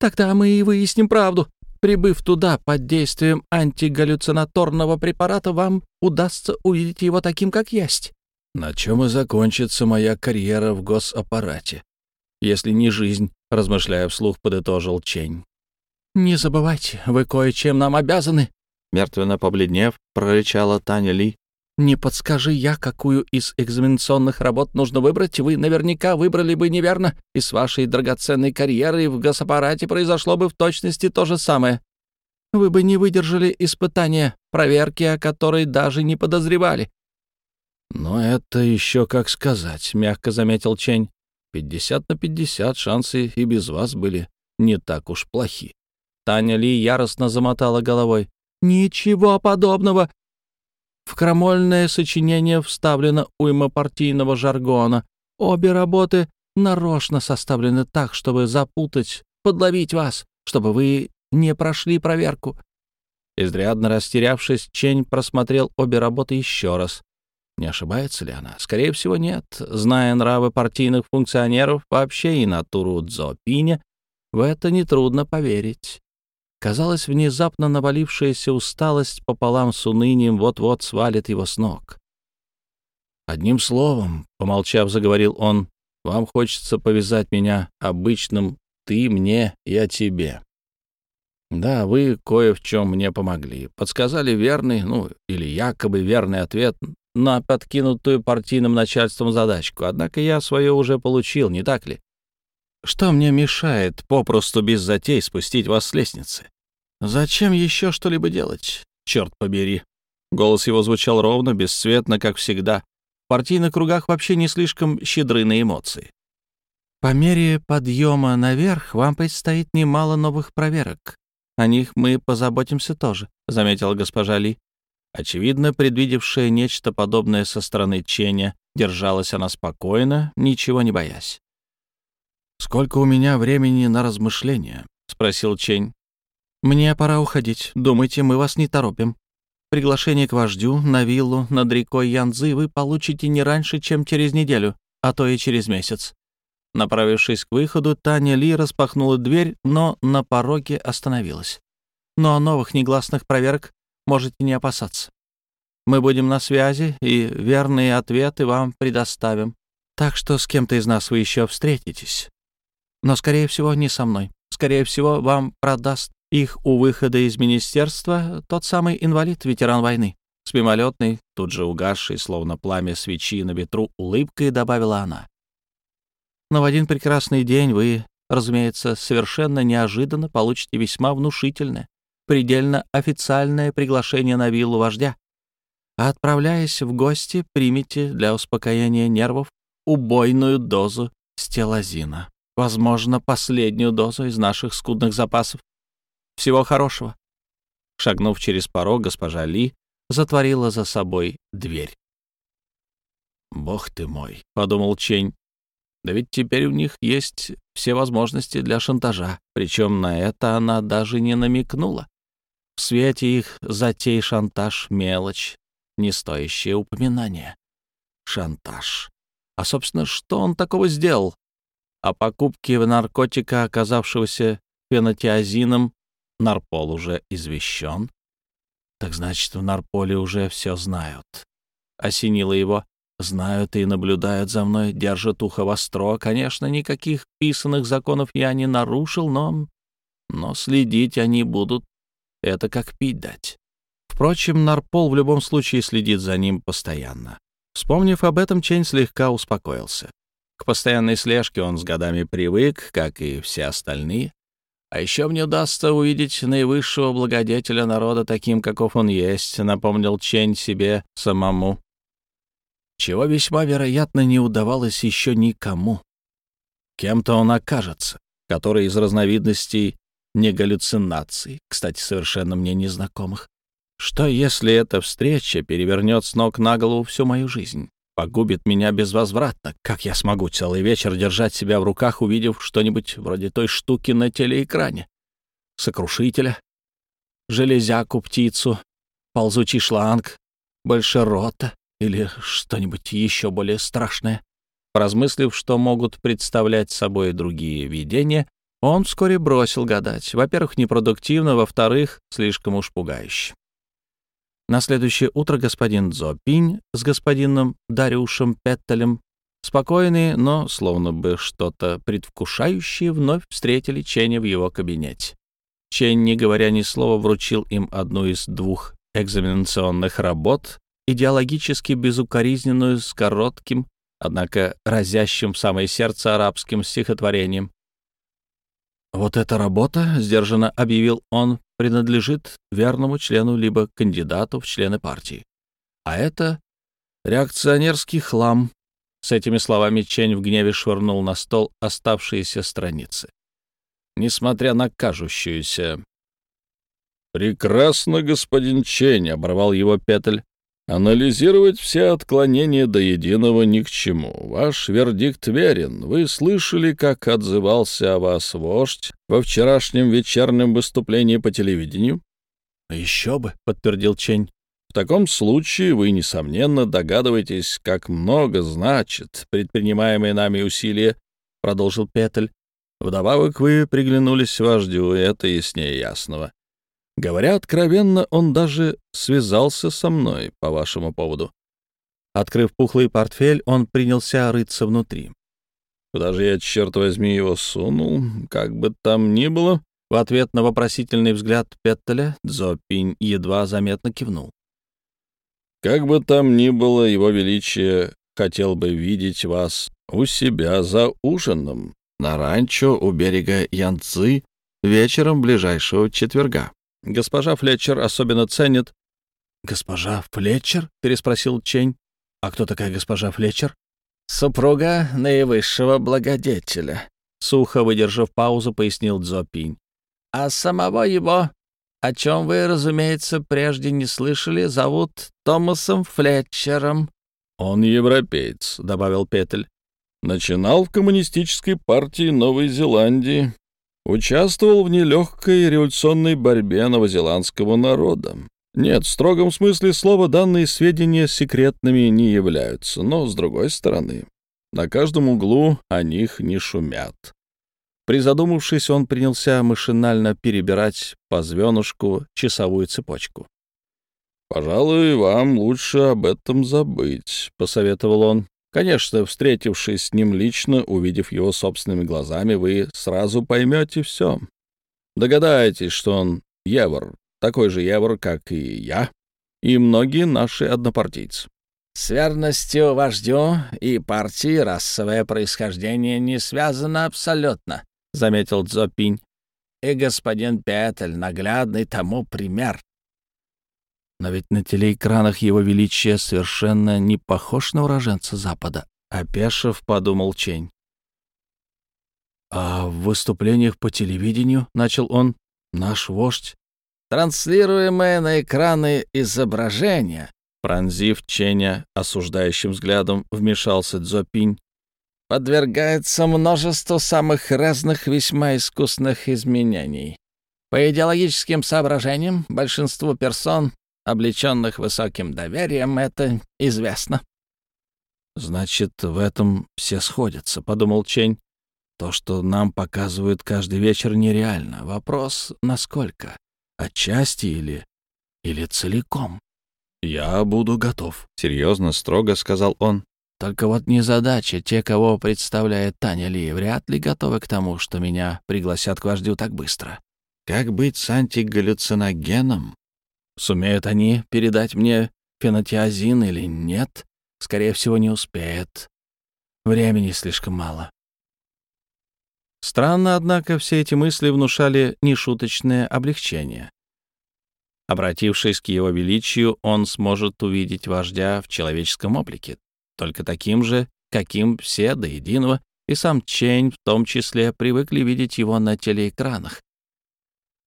«Тогда мы и выясним правду. Прибыв туда под действием антигаллюцинаторного препарата, вам удастся увидеть его таким, как есть». «На чем и закончится моя карьера в госаппарате, если не жизнь», — размышляя вслух, подытожил Чень. «Не забывайте, вы кое-чем нам обязаны», — мертвенно побледнев, прорычала Таня Ли, не подскажи я, какую из экзаменационных работ нужно выбрать, вы наверняка выбрали бы неверно, и с вашей драгоценной карьерой в госаппарате произошло бы в точности то же самое. Вы бы не выдержали испытания, проверки, о которой даже не подозревали. «Но это еще как сказать», — мягко заметил Чень. «Пятьдесят на пятьдесят шансы и без вас были не так уж плохи». Таня Ли яростно замотала головой. «Ничего подобного! В крамольное сочинение вставлено уйма партийного жаргона. Обе работы нарочно составлены так, чтобы запутать, подловить вас, чтобы вы не прошли проверку. Изрядно растерявшись, Чень просмотрел обе работы еще раз. Не ошибается ли она? Скорее всего, нет. Зная нравы партийных функционеров вообще и натуру Цзопиня, в это нетрудно поверить. Казалось, внезапно навалившаяся усталость пополам с унынием вот-вот свалит его с ног. «Одним словом», — помолчав, заговорил он, — «вам хочется повязать меня обычным «ты мне, я тебе». Да, вы кое в чем мне помогли. Подсказали верный, ну, или якобы верный ответ на подкинутую партийным начальством задачку. Однако я свое уже получил, не так ли? Что мне мешает попросту без затей спустить вас с лестницы? Зачем еще что-либо делать? Черт побери. Голос его звучал ровно, бесцветно, как всегда. В партийных кругах вообще не слишком щедры на эмоции. По мере подъема наверх вам предстоит немало новых проверок. О них мы позаботимся тоже, — заметила госпожа Ли. Очевидно, предвидевшая нечто подобное со стороны Ченя, держалась она спокойно, ничего не боясь. «Сколько у меня времени на размышления?» — спросил Чень. «Мне пора уходить. Думайте, мы вас не торопим. Приглашение к вождю на виллу над рекой Янзы вы получите не раньше, чем через неделю, а то и через месяц». Направившись к выходу, Таня Ли распахнула дверь, но на пороге остановилась. «Но о новых негласных проверок можете не опасаться. Мы будем на связи и верные ответы вам предоставим. Так что с кем-то из нас вы еще встретитесь. Но, скорее всего, не со мной. Скорее всего, вам продаст их у выхода из министерства тот самый инвалид, ветеран войны. С мимолетной, тут же угасшей, словно пламя свечи на ветру, улыбкой добавила она. Но в один прекрасный день вы, разумеется, совершенно неожиданно получите весьма внушительное, предельно официальное приглашение на виллу вождя. А отправляясь в гости, примите для успокоения нервов убойную дозу стелазина. Возможно, последнюю дозу из наших скудных запасов. Всего хорошего». Шагнув через порог, госпожа Ли затворила за собой дверь. «Бог ты мой», — подумал Чень. «Да ведь теперь у них есть все возможности для шантажа, причем на это она даже не намекнула. В свете их затей шантаж — мелочь, не стоящее упоминания. Шантаж. А, собственно, что он такого сделал? О покупке наркотика, оказавшегося фенотиазином, Нарпол уже извещен. Так значит, в Нарполе уже все знают. Осенило его. Знают и наблюдают за мной, держат ухо востро. Конечно, никаких писанных законов я не нарушил, но... Но следить они будут. Это как пить дать. Впрочем, Нарпол в любом случае следит за ним постоянно. Вспомнив об этом, Чень слегка успокоился. К постоянной слежке он с годами привык, как и все остальные. А еще мне удастся увидеть наивысшего благодетеля народа таким, каков он есть, напомнил Чень себе самому. Чего весьма вероятно не удавалось еще никому. Кем-то он окажется, который из разновидностей не галлюцинаций, кстати, совершенно мне незнакомых. Что, если эта встреча перевернет с ног на голову всю мою жизнь? Погубит меня безвозвратно. Как я смогу целый вечер держать себя в руках, увидев что-нибудь вроде той штуки на телеэкране? Сокрушителя, железяку, птицу, ползучий шланг, большерота или что-нибудь еще более страшное. Поразмыслив, что могут представлять собой другие видения, он вскоре бросил гадать. Во-первых, непродуктивно, во-вторых, слишком уж пугающе. На следующее утро господин Дзопинь с господином Дарюшем Петтелем, спокойные, но словно бы что-то предвкушающие, вновь встретили Ченя в его кабинете. Чень, не говоря ни слова, вручил им одну из двух экзаменационных работ, идеологически безукоризненную, с коротким, однако разящим в самое сердце арабским стихотворением. «Вот эта работа», — сдержанно объявил он, принадлежит верному члену либо кандидату в члены партии. А это реакционерский хлам. С этими словами Чень в гневе швырнул на стол оставшиеся страницы. Несмотря на кажущуюся... «Прекрасно, господин Чень», — оборвал его Петель. Анализировать все отклонения до единого ни к чему. Ваш вердикт верен. Вы слышали, как отзывался о вас вождь во вчерашнем вечернем выступлении по телевидению? Еще бы, подтвердил Чень. В таком случае вы, несомненно, догадываетесь, как много значит предпринимаемые нами усилия, продолжил Петель. Вдобавок вы приглянулись вождю, это яснее ясного. Говоря откровенно, он даже связался со мной по вашему поводу. Открыв пухлый портфель, он принялся рыться внутри. Куда же я, черт возьми, его сунул? Как бы там ни было. В ответ на вопросительный взгляд Петтеля Дзопинь едва заметно кивнул. Как бы там ни было, его величие хотел бы видеть вас у себя за ужином на ранчо у берега Янцзы вечером ближайшего четверга. Госпожа Флетчер особенно ценит...» «Госпожа Флетчер?» — переспросил Чень. «А кто такая госпожа Флетчер?» «Супруга наивысшего благодетеля», — сухо выдержав паузу, пояснил Дзопинь. «А самого его, о чем вы, разумеется, прежде не слышали, зовут Томасом Флетчером». «Он европеец», — добавил Петель. «Начинал в коммунистической партии Новой Зеландии, участвовал в нелегкой революционной борьбе новозеландского народа. Нет, в строгом смысле слова данные сведения секретными не являются, но, с другой стороны, на каждом углу о них не шумят. Призадумавшись, он принялся машинально перебирать по звенушку часовую цепочку. «Пожалуй, вам лучше об этом забыть», — посоветовал он. Конечно, встретившись с ним лично, увидев его собственными глазами, вы сразу поймете все. Догадаетесь, что он евр, такой же евр, как и я, и многие наши однопартийцы. С верностью вождю и партии расовое происхождение не связано абсолютно, — заметил Дзопинь. И господин Петель — наглядный тому пример. Но ведь на телеэкранах его величия совершенно не похож на уроженца Запада. Опешив, подумал Чень. «А в выступлениях по телевидению, — начал он, — наш вождь, транслируемое на экраны изображения, пронзив Ченя осуждающим взглядом, вмешался Дзопинь, подвергается множеству самых разных весьма искусных изменений. По идеологическим соображениям большинству персон облеченных высоким доверием, это известно. «Значит, в этом все сходятся», — подумал Чень. То, что нам показывают каждый вечер, нереально. Вопрос, насколько? Отчасти или... или целиком? «Я буду готов», — серьезно, строго сказал он. «Только вот незадача. Те, кого представляет Таня Ли, вряд ли готовы к тому, что меня пригласят к вождю так быстро. Как быть с антигаллюциногеном? Сумеют они передать мне фенотиазин или нет? Скорее всего, не успеют. Времени слишком мало. Странно, однако, все эти мысли внушали нешуточное облегчение. Обратившись к его величию, он сможет увидеть вождя в человеческом облике, только таким же, каким все до единого, и сам Чень в том числе привыкли видеть его на телеэкранах.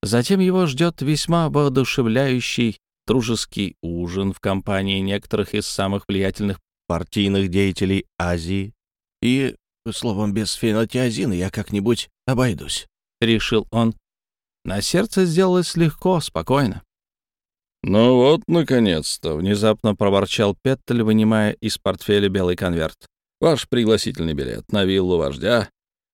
Затем его ждет весьма воодушевляющий дружеский ужин в компании некоторых из самых влиятельных партийных деятелей Азии и Словом, без фенотиазина я как-нибудь обойдусь», — решил он. На сердце сделалось легко, спокойно. «Ну вот, наконец-то!» — внезапно проворчал Петтель, вынимая из портфеля белый конверт. «Ваш пригласительный билет на виллу вождя.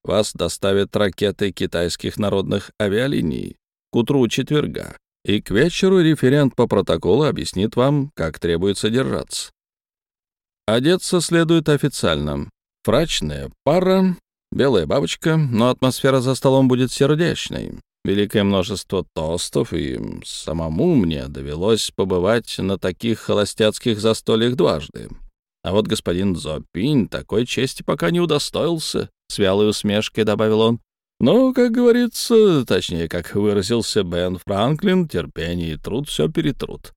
Вас доставят ракеты китайских народных авиалиний утру четверга, и к вечеру референт по протоколу объяснит вам, как требуется держаться. Одеться следует официально, Фрачная пара, белая бабочка, но атмосфера за столом будет сердечной. Великое множество тостов, и самому мне довелось побывать на таких холостяцких застольях дважды. А вот господин Зопинь такой чести пока не удостоился, — с вялой усмешкой добавил он. Но, как говорится, точнее, как выразился Бен Франклин, терпение и труд все перетрут.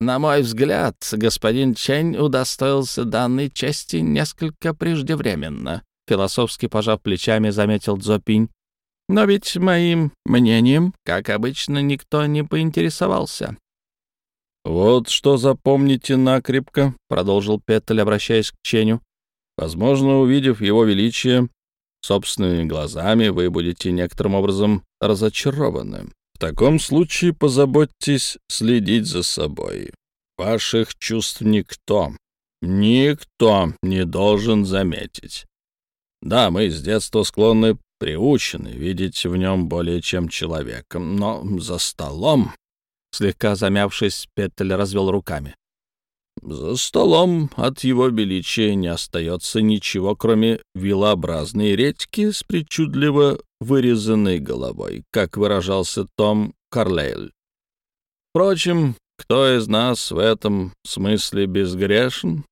На мой взгляд, господин Чень удостоился данной чести несколько преждевременно, философски пожав плечами, заметил Цзопинь. Но ведь моим мнением, как обычно, никто не поинтересовался. «Вот что запомните накрепко», — продолжил Петтель, обращаясь к Ченю. «Возможно, увидев его величие собственными глазами, вы будете некоторым образом разочарованы. В таком случае позаботьтесь следить за собой. Ваших чувств никто, никто не должен заметить. Да, мы с детства склонны, приучены видеть в нем более чем человеком, но за столом... Слегка замявшись, Петтель развел руками. За столом от его величия не остается ничего, кроме вилообразной редьки с причудливо вырезанной головой, как выражался Том Карлейль. Впрочем, кто из нас в этом смысле безгрешен?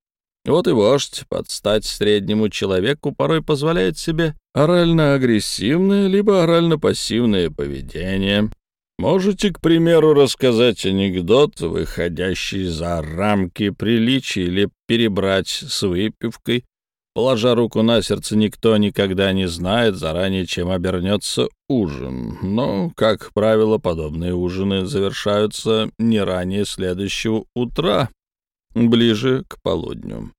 Вот и вождь, под стать среднему человеку, порой позволяет себе орально-агрессивное либо орально-пассивное поведение, Можете, к примеру, рассказать анекдот, выходящий за рамки приличия, или перебрать с выпивкой. Положа руку на сердце, никто никогда не знает заранее, чем обернется ужин. Но, как правило, подобные ужины завершаются не ранее следующего утра, ближе к полудню.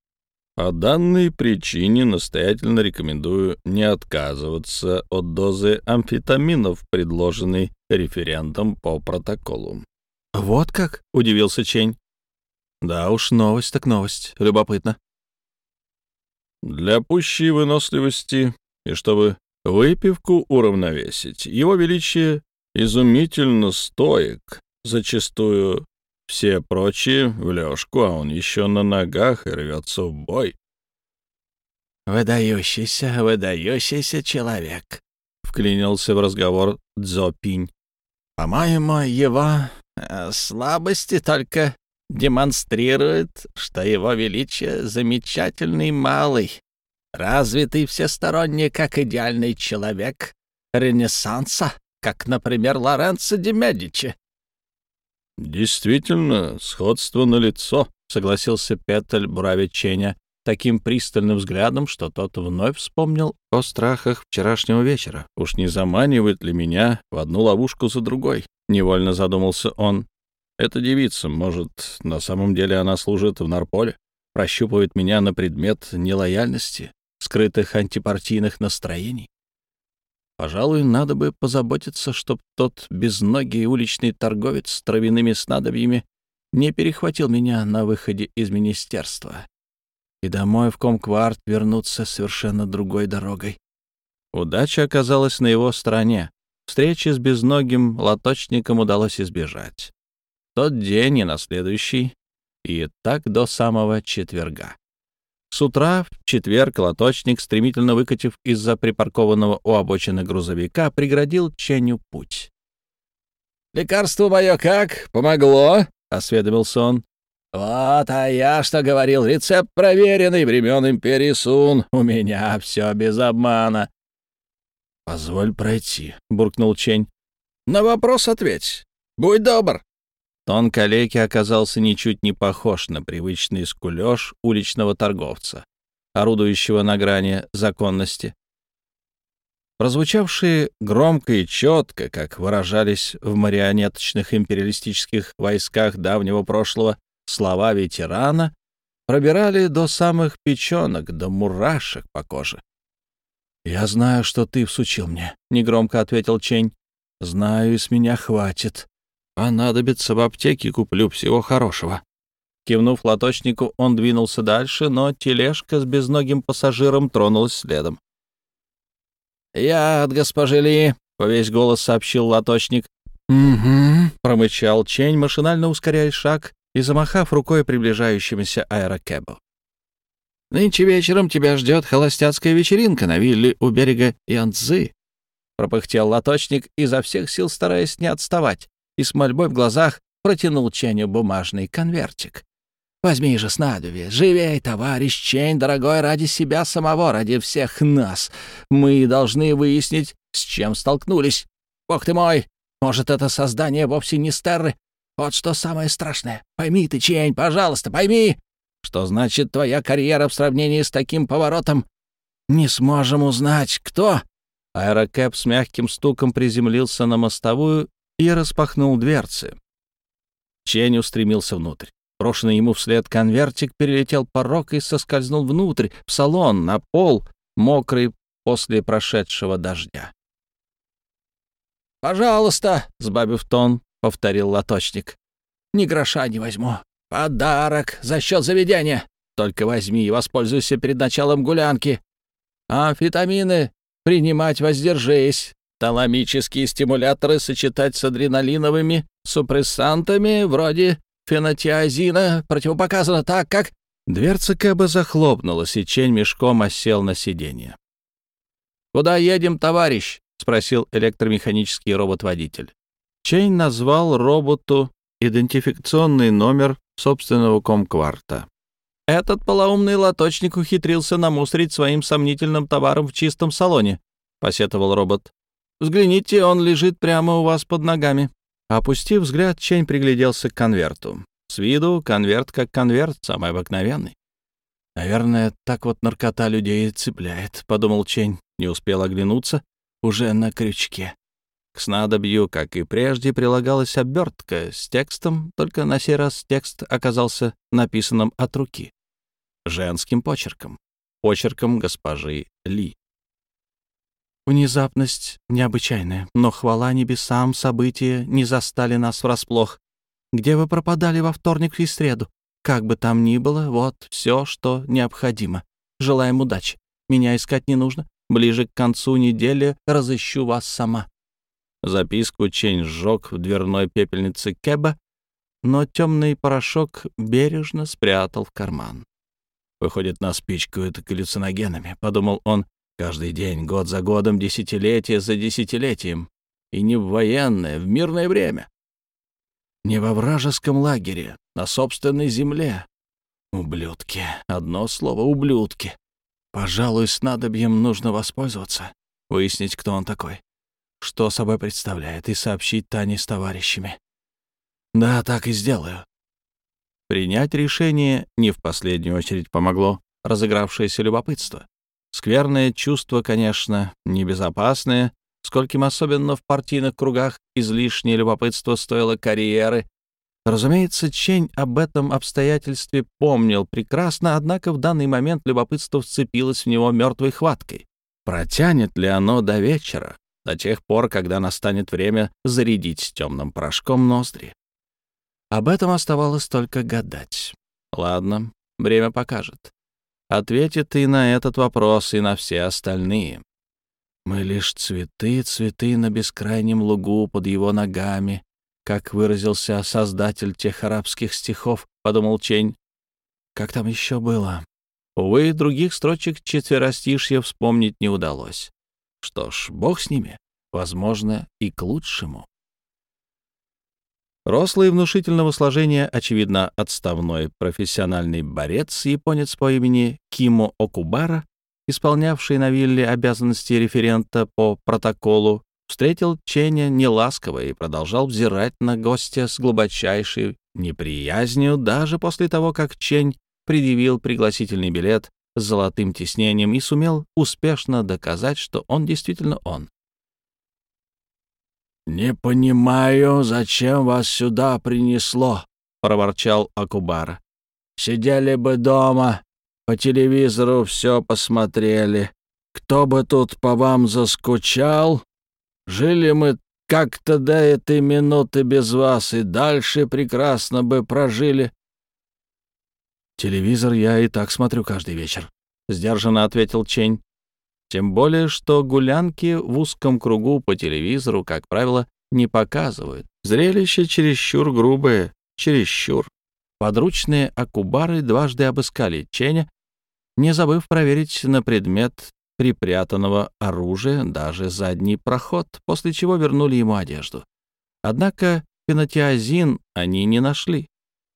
По данной причине настоятельно рекомендую не отказываться от дозы амфетаминов, предложенной референтом по протоколу. «Вот как?» — удивился Чень. «Да уж, новость так новость. Любопытно». Для пущей выносливости и чтобы выпивку уравновесить, его величие изумительно стоек, зачастую все прочие в лёжку, а он еще на ногах и рвется в бой. «Выдающийся, выдающийся человек», — вклинился в разговор Дзопинь. «По-моему, его э, слабости только демонстрирует, что его величие замечательный малый, развитый всесторонне как идеальный человек Ренессанса, как, например, Лоренцо де Медичи. «Действительно, сходство налицо», — согласился Петель Буравиченя таким пристальным взглядом, что тот вновь вспомнил о страхах вчерашнего вечера. «Уж не заманивает ли меня в одну ловушку за другой?» — невольно задумался он. «Эта девица, может, на самом деле она служит в Нарполе, прощупывает меня на предмет нелояльности, скрытых антипартийных настроений?» Пожалуй, надо бы позаботиться, чтоб тот безногий уличный торговец с травяными снадобьями не перехватил меня на выходе из министерства. и домой в Комкварт вернуться совершенно другой дорогой. Удача оказалась на его стороне. Встречи с безногим лоточником удалось избежать. Тот день и на следующий, и так до самого четверга. С утра в четверг лоточник, стремительно выкатив из-за припаркованного у обочины грузовика, преградил Ченю путь. «Лекарство мое как? Помогло?» — осведомился он. «Вот, а я что говорил, рецепт проверенный времен империи Сун. У меня все без обмана». «Позволь пройти», — буркнул Чень. «На вопрос ответь. Будь добр». Тон калеки оказался ничуть не похож на привычный скулёж уличного торговца, орудующего на грани законности. Прозвучавшие громко и четко, как выражались в марионеточных империалистических войсках давнего прошлого, слова ветерана пробирали до самых печенок, до мурашек по коже. «Я знаю, что ты всучил мне», — негромко ответил Чень. «Знаю, и с меня хватит. Понадобится в аптеке, куплю всего хорошего». Кивнув лоточнику, он двинулся дальше, но тележка с безногим пассажиром тронулась следом. «Я от госпожи Ли», — по весь голос сообщил лоточник. «Угу», — промычал Чень, машинально ускоряя шаг и замахав рукой приближающемуся аэрокэбу. «Нынче вечером тебя ждет холостяцкая вечеринка на вилле у берега Янцзы», — пропыхтел лоточник, изо всех сил стараясь не отставать, и с мольбой в глазах протянул Ченю бумажный конвертик. Возьми же снадобье. Живей, товарищ Чень, дорогой, ради себя самого, ради всех нас. Мы должны выяснить, с чем столкнулись. Бог ты мой, может, это создание вовсе не Стерры? Вот что самое страшное. Пойми ты, Чень, пожалуйста, пойми, что значит твоя карьера в сравнении с таким поворотом. Не сможем узнать, кто. Аэрокэп с мягким стуком приземлился на мостовую и распахнул дверцы. Чень устремился внутрь. Брошенный ему вслед конвертик перелетел порог и соскользнул внутрь, в салон, на пол, мокрый после прошедшего дождя. «Пожалуйста», — сбавив тон, повторил лоточник. «Ни гроша не возьму. Подарок за счет заведения. Только возьми и воспользуйся перед началом гулянки. Амфетамины принимать воздержись. Таламические стимуляторы сочетать с адреналиновыми супрессантами вроде фенотиазина противопоказано так, как...» Дверца Кэба захлопнулась, и Чень мешком осел на сиденье. «Куда едем, товарищ?» — спросил электромеханический робот-водитель. Чейн назвал роботу идентификационный номер собственного комкварта. «Этот полоумный лоточник ухитрился намусорить своим сомнительным товаром в чистом салоне», — посетовал робот. «Взгляните, он лежит прямо у вас под ногами». Опустив взгляд, Чень пригляделся к конверту. С виду конверт как конверт, самый обыкновенный. «Наверное, так вот наркота людей цепляет», — подумал Чень. Не успел оглянуться, уже на крючке. К снадобью, как и прежде, прилагалась обертка с текстом, только на сей раз текст оказался написанным от руки. Женским почерком. Почерком госпожи Ли. Внезапность необычайная, но хвала небесам, события не застали нас врасплох. Где вы пропадали во вторник и среду? Как бы там ни было, вот все, что необходимо. Желаем удачи. Меня искать не нужно. Ближе к концу недели разыщу вас сама». Записку Чень сжег в дверной пепельнице Кэба, но темный порошок бережно спрятал в карман. «Выходит, на спичку это галлюциногенами», — подумал он, Каждый день, год за годом, десятилетие за десятилетием. И не в военное, в мирное время. Не во вражеском лагере, на собственной земле. Ублюдки. Одно слово — ублюдки. Пожалуй, снадобьем нужно воспользоваться, выяснить, кто он такой, что собой представляет, и сообщить Тане с товарищами. Да, так и сделаю. Принять решение не в последнюю очередь помогло разыгравшееся любопытство. Скверное чувство, конечно, небезопасное, скольким особенно в партийных кругах излишнее любопытство стоило карьеры. Разумеется, Чень об этом обстоятельстве помнил прекрасно, однако в данный момент любопытство вцепилось в него мертвой хваткой. Протянет ли оно до вечера, до тех пор, когда настанет время зарядить темным порошком ноздри? Об этом оставалось только гадать. Ладно, время покажет. Ответит и на этот вопрос, и на все остальные. Мы лишь цветы, цветы на бескрайнем лугу под его ногами, как выразился создатель тех арабских стихов, подумал Чень. Как там еще было? Увы, других строчек четверостишья вспомнить не удалось. Что ж, бог с ними, возможно, и к лучшему. Рослый внушительного сложения, очевидно, отставной профессиональный борец, японец по имени Кимо Окубара, исполнявший на вилле обязанности референта по протоколу, встретил Ченя неласково и продолжал взирать на гостя с глубочайшей неприязнью даже после того, как Чень предъявил пригласительный билет с золотым тиснением и сумел успешно доказать, что он действительно он. «Не понимаю, зачем вас сюда принесло», — проворчал Акубара. «Сидели бы дома, по телевизору все посмотрели. Кто бы тут по вам заскучал? Жили мы как-то до этой минуты без вас и дальше прекрасно бы прожили. «Телевизор я и так смотрю каждый вечер», — сдержанно ответил Чень. Тем более, что гулянки в узком кругу по телевизору, как правило, не показывают. Зрелище чересчур грубое, чересчур. Подручные акубары дважды обыскали Ченя, не забыв проверить на предмет припрятанного оружия даже задний проход, после чего вернули ему одежду. Однако фенотиазин они не нашли.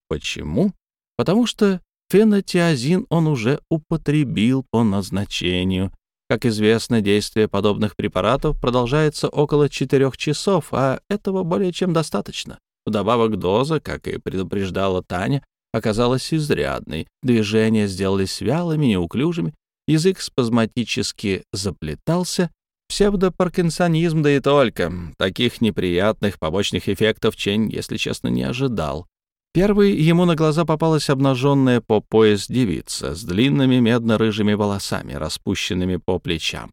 Почему? Потому что Фенотиазин он уже употребил по назначению. Как известно, действие подобных препаратов продолжается около 4 часов, а этого более чем достаточно. Вдобавок доза, как и предупреждала Таня, оказалась изрядной. Движения сделались вялыми, неуклюжими, язык спазматически заплетался, псевдопаркинсонизм, да и только. Таких неприятных побочных эффектов Чень, если честно, не ожидал. Первый ему на глаза попалась обнаженная по пояс девица с длинными медно-рыжими волосами, распущенными по плечам.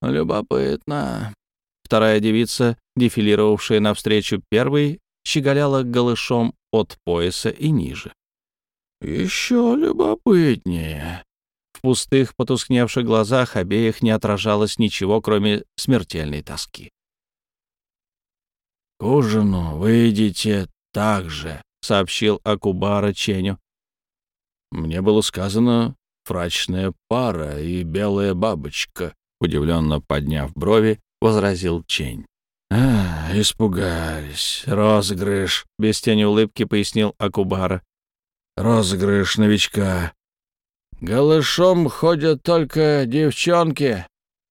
«Любопытно». Вторая девица, дефилировавшая навстречу первой, щеголяла голышом от пояса и ниже. «Еще любопытнее». В пустых, потускневших глазах обеих не отражалось ничего, кроме смертельной тоски. «К ужину выйдете так же», сообщил Акубара Ченю. «Мне было сказано фрачная пара и белая бабочка», удивленно подняв брови, возразил Чень. «А, испугались. Розыгрыш», — без тени улыбки пояснил Акубара. «Розыгрыш новичка. Голышом ходят только девчонки.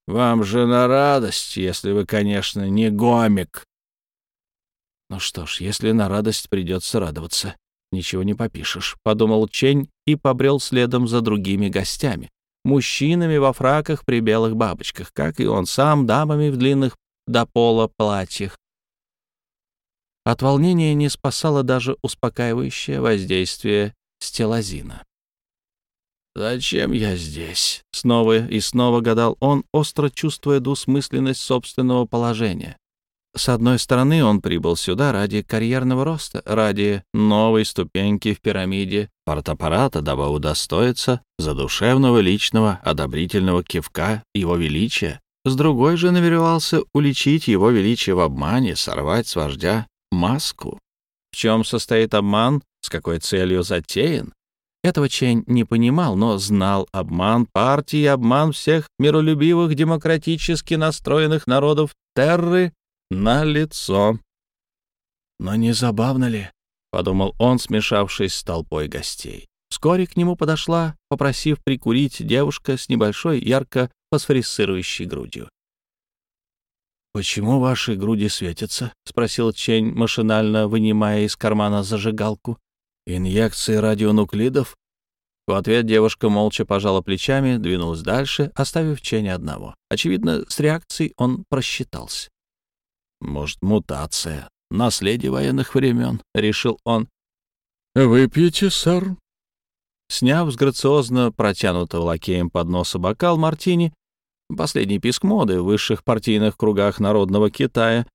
Вам же на радость, если вы, конечно, не гомик». Ну что ж, если на радость придется радоваться, ничего не попишешь, — подумал Чень и побрел следом за другими гостями, мужчинами во фраках при белых бабочках, как и он сам, дамами в длинных до пола платьях. От волнения не спасало даже успокаивающее воздействие стелазина. «Зачем я здесь?» — снова и снова гадал он, остро чувствуя двусмысленность собственного положения. С одной стороны, он прибыл сюда ради карьерного роста, ради новой ступеньки в пирамиде партаппарата, дабы удостоиться задушевного личного одобрительного кивка его величия. С другой же намеревался уличить его величие в обмане, сорвать с вождя маску. В чем состоит обман, с какой целью затеян? Этого Чень не понимал, но знал обман партии обман всех миролюбивых, демократически настроенных народов Терры на лицо. Но не забавно ли? подумал он, смешавшись с толпой гостей. Вскоре к нему подошла, попросив прикурить девушка с небольшой ярко фосфорисцирующей грудью. «Почему ваши груди светятся?» — спросил Чень, машинально вынимая из кармана зажигалку. «Инъекции радионуклидов?» В ответ девушка молча пожала плечами, двинулась дальше, оставив Ченя одного. Очевидно, с реакцией он просчитался. Может, мутация, наследие военных времен, — решил он. «Выпьете, сэр?» Сняв с грациозно протянутого лакеем подноса бокал мартини, последний писк моды в высших партийных кругах народного Китая,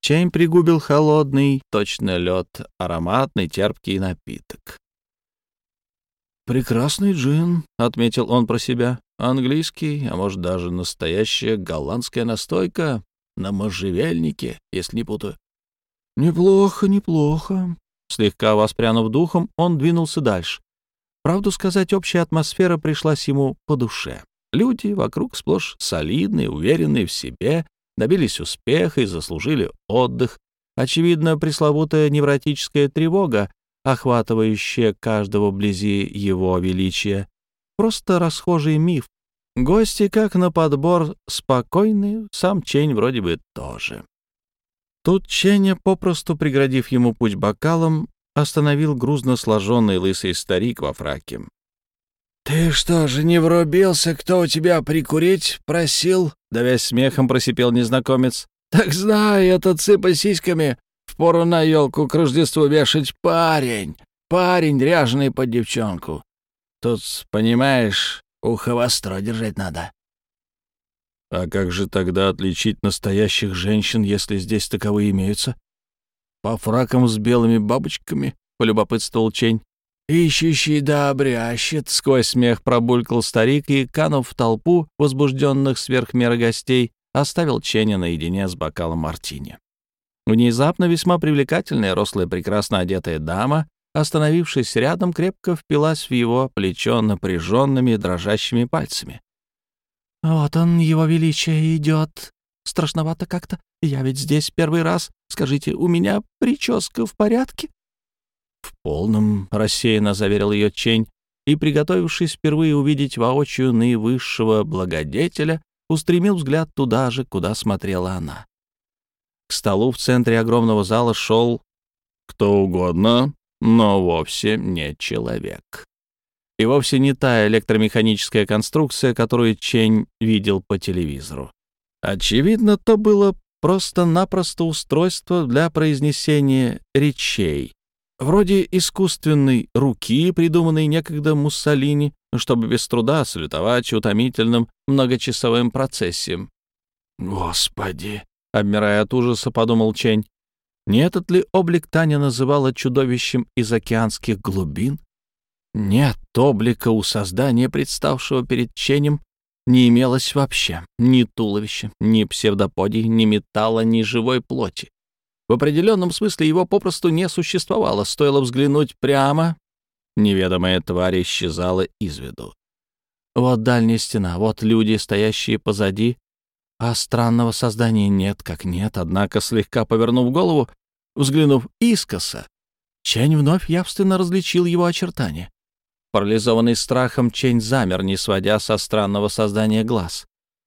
Чейн пригубил холодный, точно лед, ароматный терпкий напиток. прекрасный джин», — отметил он про себя. «Английский, а может, даже настоящая голландская настойка на можжевельнике, если не путаю». «Неплохо, неплохо». Слегка воспрянув духом, он двинулся дальше. Правду сказать, общая атмосфера пришлась ему по душе. Люди вокруг сплошь солидные, уверенные в себе, добились успеха и заслужили отдых. Очевидно, пресловутая невротическая тревога, охватывающая каждого вблизи его величия, просто расхожий миф. Гости, как на подбор, спокойны, сам Чень вроде бы тоже. Тут Ченя, попросту преградив ему путь бокалом, остановил грузно сложенный лысый старик во фраке. «Ты что же не врубился, кто у тебя прикурить просил?» Давясь смехом, просипел незнакомец. «Так знай, это цыпа сиськами. Впору на елку к Рождеству вешать парень. Парень, ряженый под девчонку. Тут, понимаешь, ухо востро держать надо». «А как же тогда отличить настоящих женщин, если здесь таковые имеются?» по фракам с белыми бабочками?» — полюбопытствовал Чень. «Ищущий да обрящет», — сквозь смех пробулькал старик и, канув в толпу возбужденных сверхмеры гостей, оставил Ченя наедине с бокалом мартини. Внезапно весьма привлекательная, рослая, прекрасно одетая дама, остановившись рядом, крепко впилась в его плечо напряженными дрожащими пальцами. «Вот он, его величие, идет. Страшновато как-то. Я ведь здесь первый раз. Скажите, у меня прическа в порядке?» «В полном», — рассеянно заверил ее Чень, и, приготовившись впервые увидеть воочию наивысшего благодетеля, устремил взгляд туда же, куда смотрела она. К столу в центре огромного зала шел кто угодно, но вовсе не человек. И вовсе не та электромеханическая конструкция, которую Чень видел по телевизору. Очевидно, то было просто-напросто устройство для произнесения речей, вроде искусственной руки, придуманной некогда Муссолини, чтобы без труда салютовать утомительным многочасовым процессием. «Господи!» — обмирая от ужаса, подумал Чень. Не этот ли облик Таня называла чудовищем из океанских глубин? Нет облика у создания, представшего перед Ченем, не имелось вообще ни туловища, ни псевдоподий, ни металла, ни живой плоти. В определенном смысле его попросту не существовало, стоило взглянуть прямо, неведомая тварь исчезала из виду. Вот дальняя стена, вот люди, стоящие позади, а странного создания нет как нет, однако, слегка повернув голову, взглянув искоса, Чень вновь явственно различил его очертания. Парализованный страхом, Чень замер, не сводя со странного создания глаз.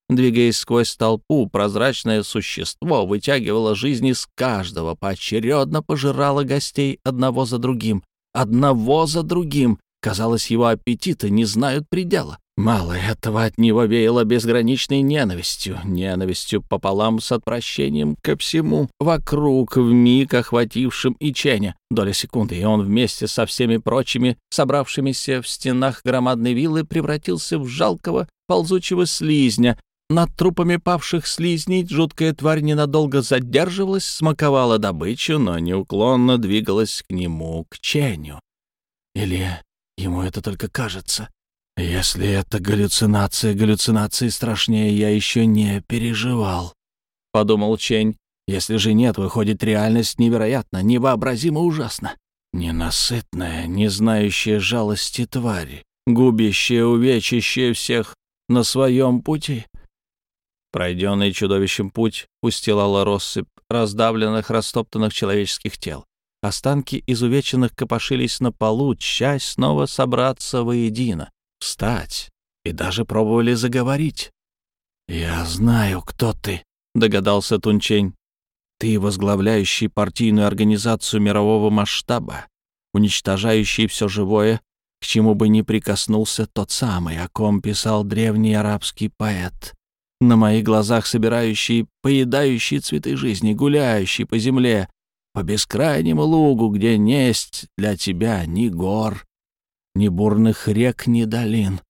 Двигаясь сквозь толпу, прозрачное существо вытягивало жизнь из каждого, поочередно пожирало гостей одного за другим. Одного за другим. Казалось, его аппетиты не знают предела. Мало этого от него веяло безграничной ненавистью, ненавистью пополам с отвращением ко всему вокруг, в миг охватившим и Ченя. Доля секунды, и он вместе со всеми прочими, собравшимися в стенах громадной виллы, превратился в жалкого ползучего слизня. Над трупами павших слизней жуткая тварь ненадолго задерживалась, смаковала добычу, но неуклонно двигалась к нему, к Ченю. Или ему это только кажется? Если это галлюцинация, галлюцинации страшнее я еще не переживал, — подумал Чень. Если же нет, выходит реальность невероятно, невообразимо ужасно. Ненасытная, не знающая жалости твари, губящая, увечащая всех на своем пути. Пройденный чудовищем путь устилала россыпь раздавленных, растоптанных человеческих тел. Останки изувеченных копошились на полу, часть снова собраться воедино встать и даже пробовали заговорить. «Я знаю, кто ты», — догадался Тунчень. «Ты, возглавляющий партийную организацию мирового масштаба, уничтожающий все живое, к чему бы ни прикоснулся тот самый, о ком писал древний арабский поэт, на моих глазах собирающий, поедающий цветы жизни, гуляющий по земле, по бескрайнему лугу, где несть для тебя ни гор, ни бурных рек, ни долин,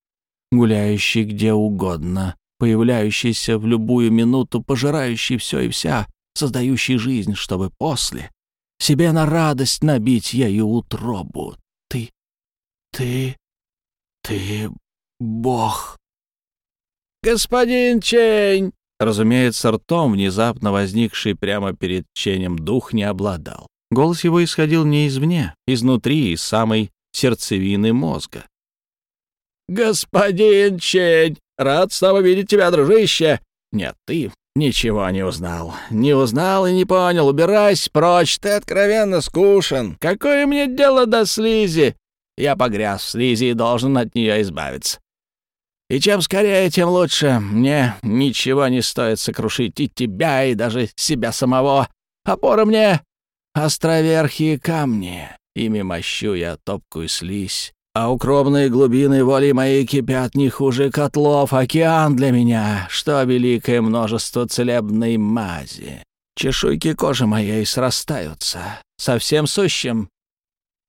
гуляющий где угодно, появляющийся в любую минуту, пожирающий все и вся, создающий жизнь, чтобы после себе на радость набить ею утробу. Ты, ты «Ты бог!» «Господин Чень!» Разумеется, ртом, внезапно возникший прямо перед Ченем, дух не обладал. Голос его исходил не извне, изнутри, из самой сердцевины мозга. «Господин Чень, рад снова видеть тебя, дружище!» «Нет, ты ничего не узнал. Не узнал и не понял. Убирайся прочь, ты откровенно скушен. Какое мне дело до слизи? Я погряз в слизи и должен от нее избавиться. И чем скорее, тем лучше. Мне ничего не стоит сокрушить и тебя, и даже себя самого. Опора мне — островерхие камни. Ими мощу я топкую слизь. А укромные глубины воли моей кипят не хуже котлов. Океан для меня, что великое множество целебной мази. Чешуйки кожи моей срастаются. Совсем сущим.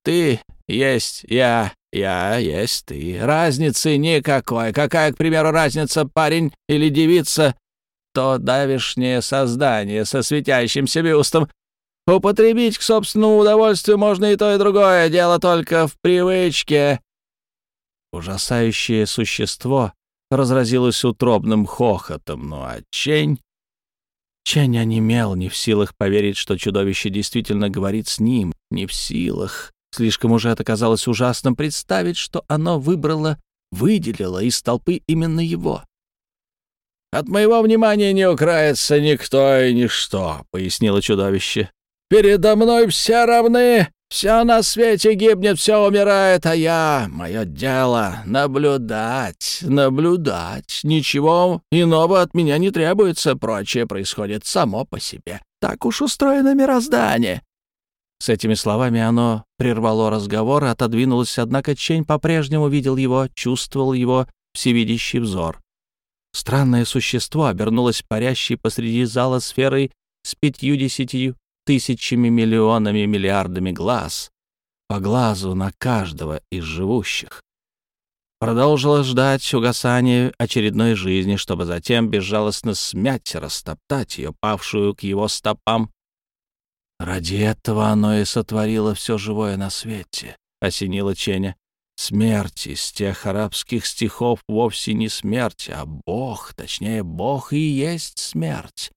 Ты есть я, я есть ты. Разницы никакой. Какая, к примеру, разница, парень или девица? То давишнее создание со светящимся бюстом. Употребить к собственному удовольствию можно и то, и другое. Дело только в привычке. Ужасающее существо разразилось утробным хохотом, ну а Чень... Чень онемел, не в силах поверить, что чудовище действительно говорит с ним, не в силах. Слишком уже это казалось ужасным представить, что оно выбрало, выделило из толпы именно его. «От моего внимания не украется никто и ничто», — пояснило чудовище. «Передо мной все равны, все на свете гибнет, все умирает, а я, мое дело — наблюдать, наблюдать. Ничего иного от меня не требуется, прочее происходит само по себе. Так уж устроено мироздание. С этими словами оно прервало разговор, отодвинулось, однако Чень по-прежнему видел его, чувствовал его всевидящий взор. Странное существо обернулось парящей посреди зала сферой с пятью-десятью тысячами миллионами миллиардами глаз, по глазу на каждого из живущих. Продолжила ждать угасания очередной жизни, чтобы затем безжалостно смять, растоптать ее, павшую к его стопам, Ради этого оно и сотворило все живое на свете, — осенила Ченя. Смерть из тех арабских стихов вовсе не смерть, а Бог, точнее, Бог и есть смерть.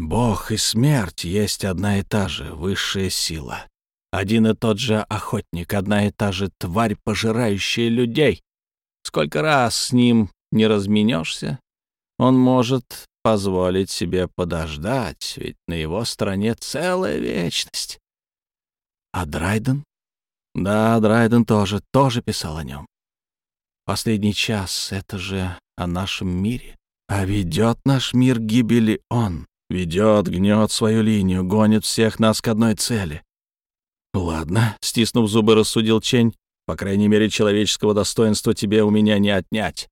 Бог и смерть есть одна и та же высшая сила. Один и тот же охотник, одна и та же тварь, пожирающая людей. Сколько раз с ним не разменешься, он может позволить себе подождать, ведь на его стороне целая вечность. А Драйден? Да, Драйден тоже, тоже писал о нем. Последний час — это же о нашем мире. А ведет наш мир гибели он. Ведет, гнет свою линию, гонит всех нас к одной цели. Ладно, стиснув зубы, рассудил Чень. По крайней мере, человеческого достоинства тебе у меня не отнять.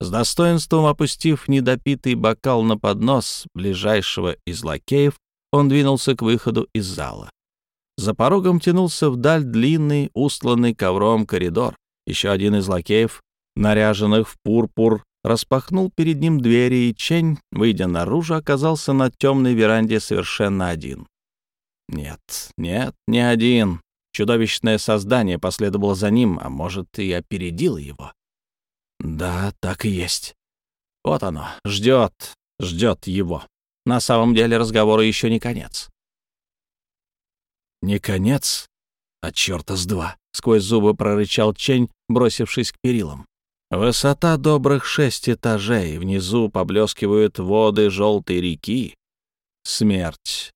С достоинством опустив недопитый бокал на поднос ближайшего из лакеев, он двинулся к выходу из зала. За порогом тянулся вдаль длинный, устланный ковром коридор. Еще один из лакеев, наряженных в пурпур, распахнул перед ним двери, и Чень, выйдя наружу, оказался на темной веранде совершенно один. Нет, нет, не один. Чудовищное создание последовало за ним, а может, и опередило его. Да, так и есть. Вот оно, ждет, ждет его. На самом деле разговору еще не конец. Не конец, а черта с два, сквозь зубы прорычал Чень, бросившись к перилам. Высота добрых шесть этажей, внизу поблескивают воды желтой реки. Смерть.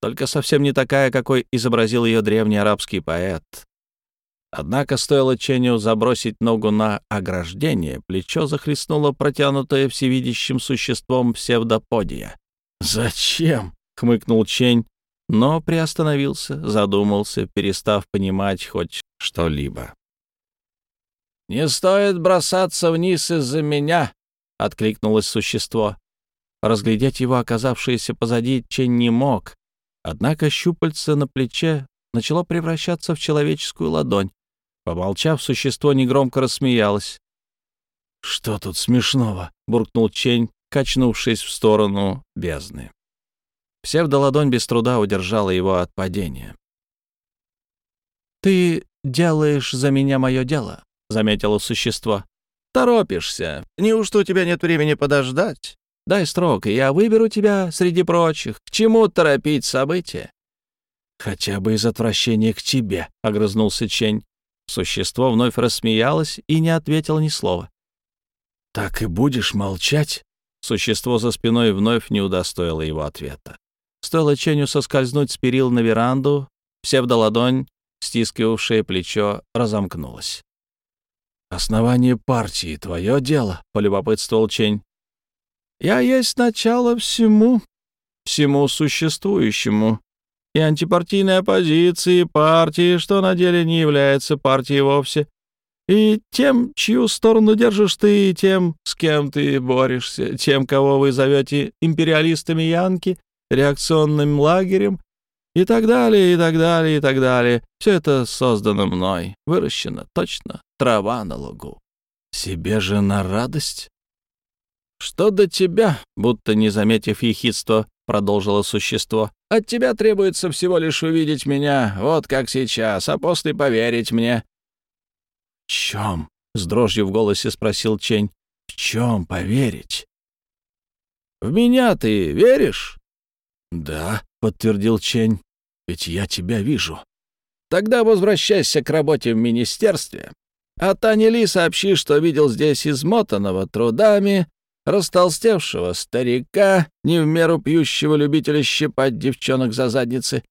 Только совсем не такая, какой изобразил ее древний арабский поэт. Однако стоило Ченю забросить ногу на ограждение, плечо захлестнуло протянутое всевидящим существом псевдоподия. «Зачем?» — хмыкнул Чень, но приостановился, задумался, перестав понимать хоть что-либо. «Не стоит бросаться вниз из-за меня», — откликнулось существо. Разглядеть его, оказавшееся позади, Чень не мог. Однако щупальце на плече начало превращаться в человеческую ладонь. Помолчав, существо негромко рассмеялось. «Что тут смешного?» — буркнул Чень, качнувшись в сторону бездны. Псевдоладонь без труда удержала его от падения. «Ты делаешь за меня мое дело», — заметило существо. «Торопишься. Неужто у тебя нет времени подождать? Дай строк, и я выберу тебя среди прочих. К чему торопить события?» «Хотя бы из отвращения к тебе», — огрызнулся Чень. Существо вновь рассмеялось и не ответило ни слова. «Так и будешь молчать?» Существо за спиной вновь не удостоило его ответа. Стоило Ченю соскользнуть с перил на веранду, псевдоладонь, стискивавшая плечо, разомкнулась. «Основание партии — твое дело», — полюбопытствовал Чень. «Я есть начало всему, всему существующему, и антипартийной оппозиции, партии, что на деле не является партией вовсе, и тем, чью сторону держишь ты, и тем, с кем ты борешься, тем, кого вы зовете империалистами Янки, реакционным лагерем, и так далее, и так далее, и так далее. Все это создано мной, выращено, точно, трава на лугу. Себе же на радость? Что до тебя, будто не заметив ехидства, продолжило существо. От тебя требуется всего лишь увидеть меня, вот как сейчас, а после поверить мне чем?» — с дрожью в голосе спросил Чень. «В чем поверить?» «В меня ты веришь?» «Да», — подтвердил Чень, — «ведь я тебя вижу». «Тогда возвращайся к работе в министерстве, а Тане Ли сообщи, что видел здесь измотанного трудами, растолстевшего старика, не в меру пьющего любителя щипать девчонок за задницы».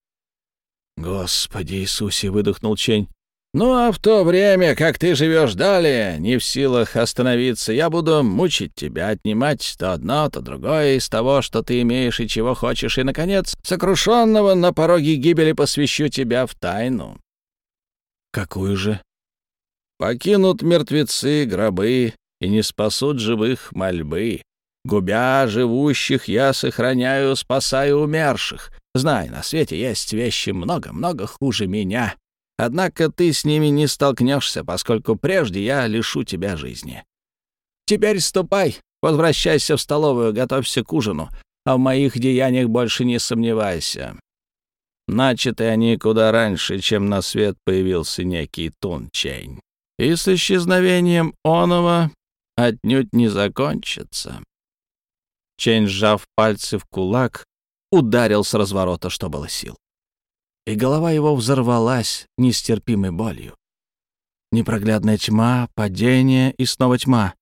«Господи Иисусе!» — выдохнул Чень. Ну а в то время, как ты живешь далее, не в силах остановиться, я буду мучить тебя, отнимать то одно, то другое из того, что ты имеешь и чего хочешь, и, наконец, сокрушенного на пороге гибели посвящу тебя в тайну. Какую же? Покинут мертвецы гробы и не спасут живых мольбы. Губя живущих, я сохраняю, спасаю умерших. Знай, на свете есть вещи много-много хуже меня. Однако ты с ними не столкнешься, поскольку прежде я лишу тебя жизни. Теперь ступай, возвращайся в столовую, готовься к ужину, а в моих деяниях больше не сомневайся. Начаты они куда раньше, чем на свет появился некий Тун Чень. И с исчезновением оного отнюдь не закончится. Чень, сжав пальцы в кулак, ударил с разворота, что было сил и голова его взорвалась нестерпимой болью. Непроглядная тьма, падение и снова тьма.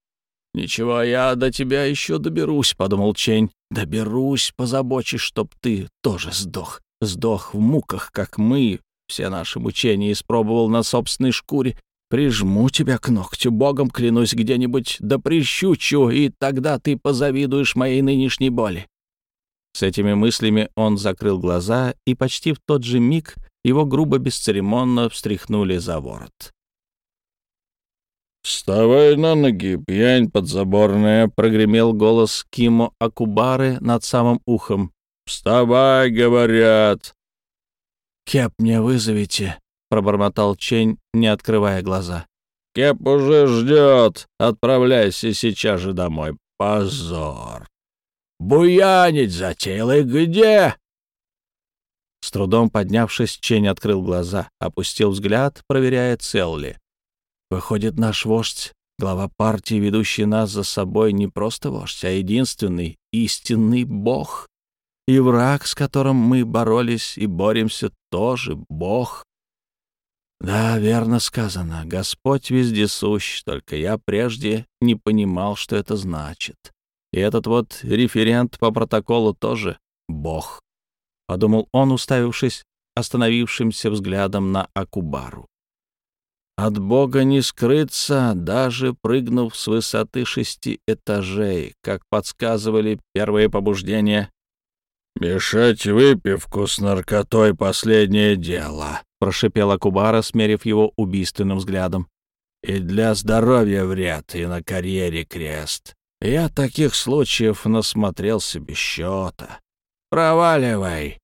«Ничего, я до тебя еще доберусь», — подумал Чень. «Доберусь, позабочусь, чтоб ты тоже сдох. Сдох в муках, как мы, все наши мучения испробовал на собственной шкуре. Прижму тебя к ногтю, богом клянусь где-нибудь, да прищучу, и тогда ты позавидуешь моей нынешней боли. С этими мыслями он закрыл глаза, и почти в тот же миг его грубо бесцеремонно встряхнули за ворот. «Вставай на ноги, пьянь подзаборная!» — прогремел голос Кимо Акубары над самым ухом. «Вставай, говорят!» «Кеп мне вызовите!» — пробормотал Чень, не открывая глаза. «Кеп уже ждет! Отправляйся сейчас же домой! Позор!» Буянить затеял и где?» С трудом поднявшись, Чень открыл глаза, опустил взгляд, проверяя, цел ли. «Выходит, наш вождь, глава партии, ведущий нас за собой, не просто вождь, а единственный, истинный бог. И враг, с которым мы боролись и боремся, тоже бог. Да, верно сказано, Господь вездесущ, только я прежде не понимал, что это значит. И этот вот референт по протоколу тоже бог, — подумал он, уставившись остановившимся взглядом на Акубару. От бога не скрыться, даже прыгнув с высоты шести этажей, как подсказывали первые побуждения. «Мешать выпивку с наркотой — последнее дело», — прошипел Акубара, смерив его убийственным взглядом. «И для здоровья вред, и на карьере крест. Я таких случаев насмотрелся без счета. Проваливай!»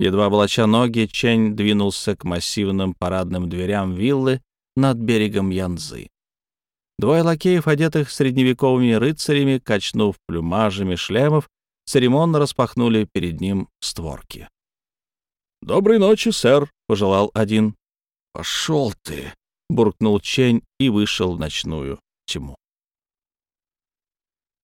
Едва волоча ноги, Чень двинулся к массивным парадным дверям виллы над берегом Янзы. Двое лакеев, одетых средневековыми рыцарями, качнув плюмажами шлемов, церемонно распахнули перед ним створки. «Доброй ночи, сэр», — пожелал один. «Пошел ты!» буркнул Чень и вышел в ночную тьму.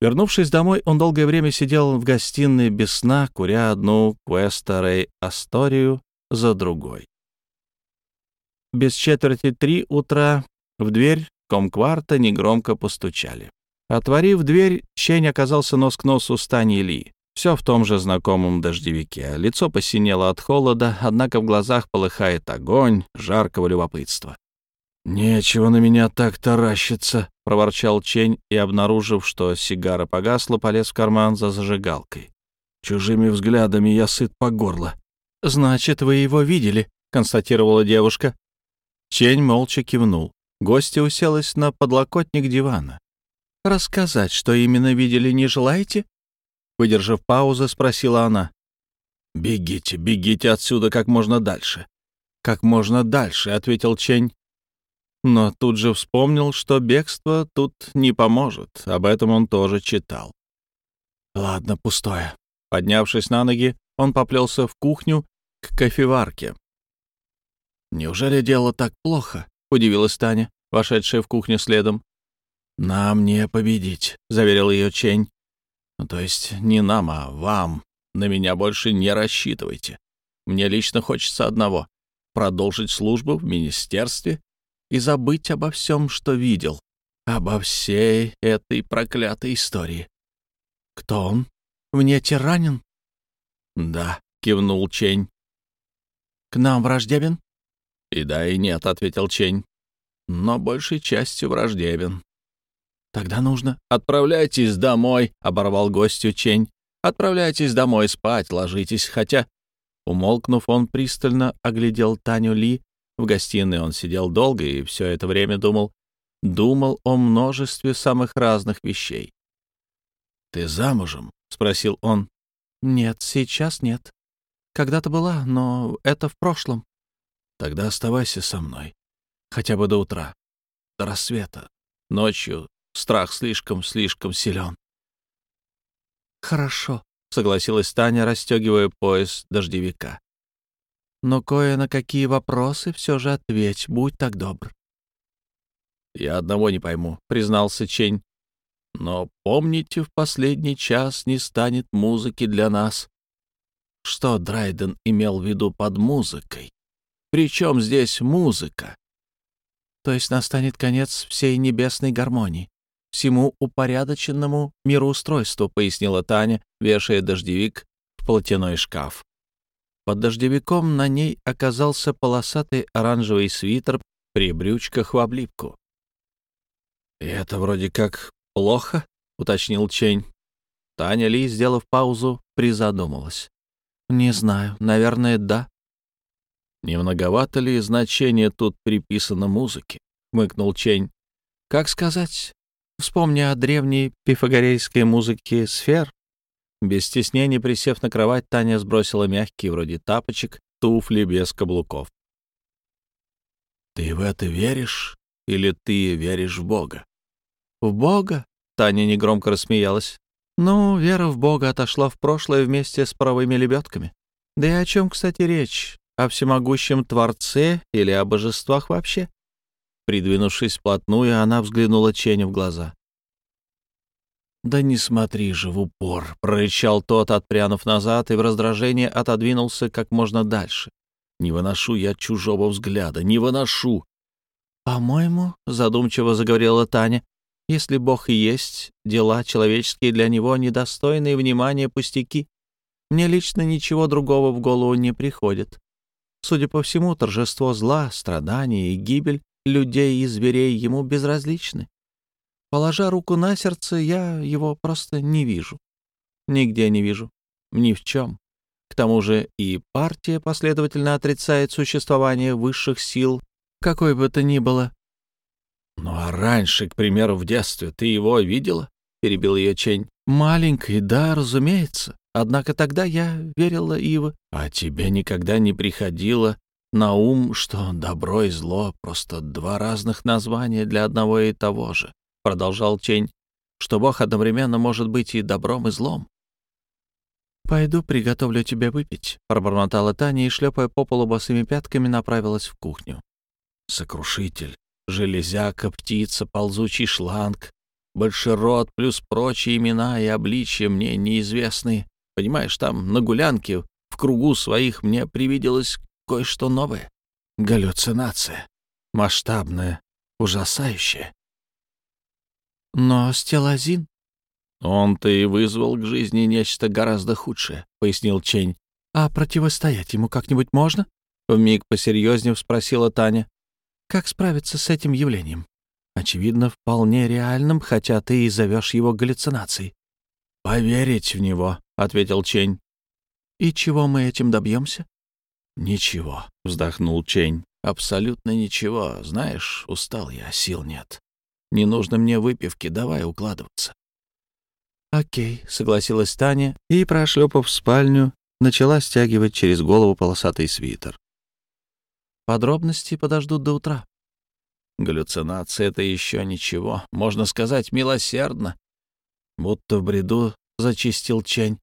Вернувшись домой, он долгое время сидел в гостиной без сна, куря одну Рэй Асторию за другой. Без четверти три утра в дверь комкварта негромко постучали. Отворив дверь, Чень оказался нос к носу с Таней Ли. Все в том же знакомом дождевике. Лицо посинело от холода, однако в глазах полыхает огонь жаркого любопытства. «Нечего на меня так таращиться», — проворчал Чень и, обнаружив, что сигара погасла, полез в карман за зажигалкой. «Чужими взглядами я сыт по горло». «Значит, вы его видели», — констатировала девушка. Чень молча кивнул. Гостья уселась на подлокотник дивана. «Рассказать, что именно видели, не желаете?» Выдержав паузу, спросила она. «Бегите, бегите отсюда как можно дальше». «Как можно дальше», — ответил Чень. Но тут же вспомнил, что бегство тут не поможет. Об этом он тоже читал. «Ладно, пустое». Поднявшись на ноги, он поплелся в кухню к кофеварке. «Неужели дело так плохо?» — удивилась Таня, вошедшая в кухню следом. «Нам не победить», — заверил ее Чень. Ну, то есть не нам, а вам. На меня больше не рассчитывайте. Мне лично хочется одного — продолжить службу в министерстве и забыть обо всем, что видел. Обо всей этой проклятой истории. Кто он? Мне тиранин? Да, кивнул Чень. К нам враждебен? И да, и нет, ответил Чень. Но большей частью враждебен. «Тогда нужно...» «Отправляйтесь домой», — оборвал гостю Чень. «Отправляйтесь домой спать, ложитесь, хотя...» Умолкнув, он пристально оглядел Таню Ли. В гостиной он сидел долго и все это время думал, думал о множестве самых разных вещей. «Ты замужем?» — спросил он. «Нет, сейчас нет. Когда-то была, но это в прошлом». «Тогда оставайся со мной. Хотя бы до утра, до рассвета. Ночью Страх слишком-слишком силен. «Хорошо», — согласилась Таня, расстегивая пояс дождевика. «Но кое на какие вопросы все же ответь, будь так добр». «Я одного не пойму», — признался Чень. «Но помните, в последний час не станет музыки для нас». Что Драйден имел в виду под музыкой? Причем здесь музыка? То есть настанет конец всей небесной гармонии всему упорядоченному мироустройству», — пояснила Таня, вешая дождевик в платяной шкаф. Под дождевиком на ней оказался полосатый оранжевый свитер при брючках в облипку. «И это вроде как плохо?» — уточнил Чень. Таня Ли, сделав паузу, призадумалась. «Не знаю, наверное, да». «Не многовато ли значение тут приписано музыке?» — хмыкнул Чень. «Как сказать? Вспомни о древней пифагорейской музыке сфер. Без стеснения присев на кровать, Таня сбросила мягкие, вроде тапочек, туфли без каблуков. «Ты в это веришь? Или ты веришь в Бога?» «В Бога?» — Таня негромко рассмеялась. «Ну, вера в Бога отошла в прошлое вместе с паровыми лебедками. Да и о чем, кстати, речь? О всемогущем Творце или о божествах вообще? Придвинувшись вплотную, она взглянула Ченю в глаза. «Да не смотри же в упор», — прорычал тот, отпрянув назад, и в раздражении отодвинулся как можно дальше. «Не выношу я чужого взгляда, не выношу». «По-моему», — задумчиво заговорила Таня, «если Бог и есть, дела человеческие для него недостойные внимания пустяки. Мне лично ничего другого в голову не приходит. Судя по всему, торжество зла, страдания и гибель людей и зверей ему безразличны. Положа руку на сердце, я его просто не вижу. Нигде не вижу. Ни в чем. К тому же и партия последовательно отрицает существование высших сил, какой бы то ни было. «Ну а раньше, к примеру, в детстве ты его видела?» — перебил ее Чень. «Маленькой, да, разумеется. Однако тогда я верила и в...» «А тебе никогда не приходило на ум, что добро и зло — просто два разных названия для одного и того же, — продолжал Тень, — что Бог одновременно может быть и добром, и злом. «Пойду приготовлю тебе выпить», — пробормотала Таня и, шлепая по полу босыми пятками, направилась в кухню. «Сокрушитель», железяка, птица, ползучий шланг, большерод плюс прочие имена и обличия мне неизвестные. Понимаешь, там на гулянке в кругу своих мне привиделось кое-что новое. Галлюцинация. Масштабная, ужасающая. Но стелазин... Он-то и вызвал к жизни нечто гораздо худшее, — пояснил Чень. А противостоять ему как-нибудь можно? Вмиг посерьезнее спросила Таня. Как справиться с этим явлением? Очевидно, вполне реальным, хотя ты и зовешь его галлюцинацией. «Поверить в него», — ответил Чень. «И чего мы этим добьемся?» «Ничего», — вздохнул Чень. «Абсолютно ничего. Знаешь, устал я, сил нет. Не нужно мне выпивки, давай укладываться». «Окей», — согласилась Таня и, прошлепав в спальню, начала стягивать через голову полосатый свитер. «Подробности подождут до утра». Галлюцинация — это еще ничего, можно сказать, милосердно. Будто в бреду зачистил Чень.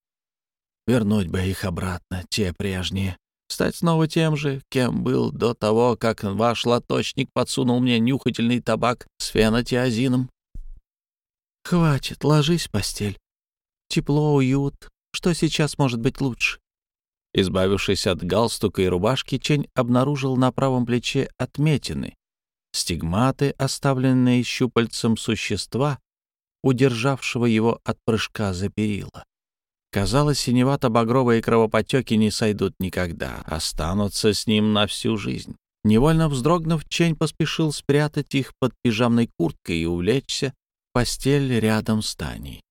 Вернуть бы их обратно, те прежние. Стать снова тем же, кем был до того, как ваш лоточник подсунул мне нюхательный табак с фенотиазином. Хватит, ложись в постель. Тепло, уют. Что сейчас может быть лучше? Избавившись от галстука и рубашки, Чень обнаружил на правом плече отметины, стигматы, оставленные щупальцем существа, удержавшего его от прыжка за перила. Казалось, синевато-багровые кровопотеки не сойдут никогда, останутся с ним на всю жизнь. Невольно вздрогнув, Чень поспешил спрятать их под пижамной курткой и увлечься в постель рядом с Таней.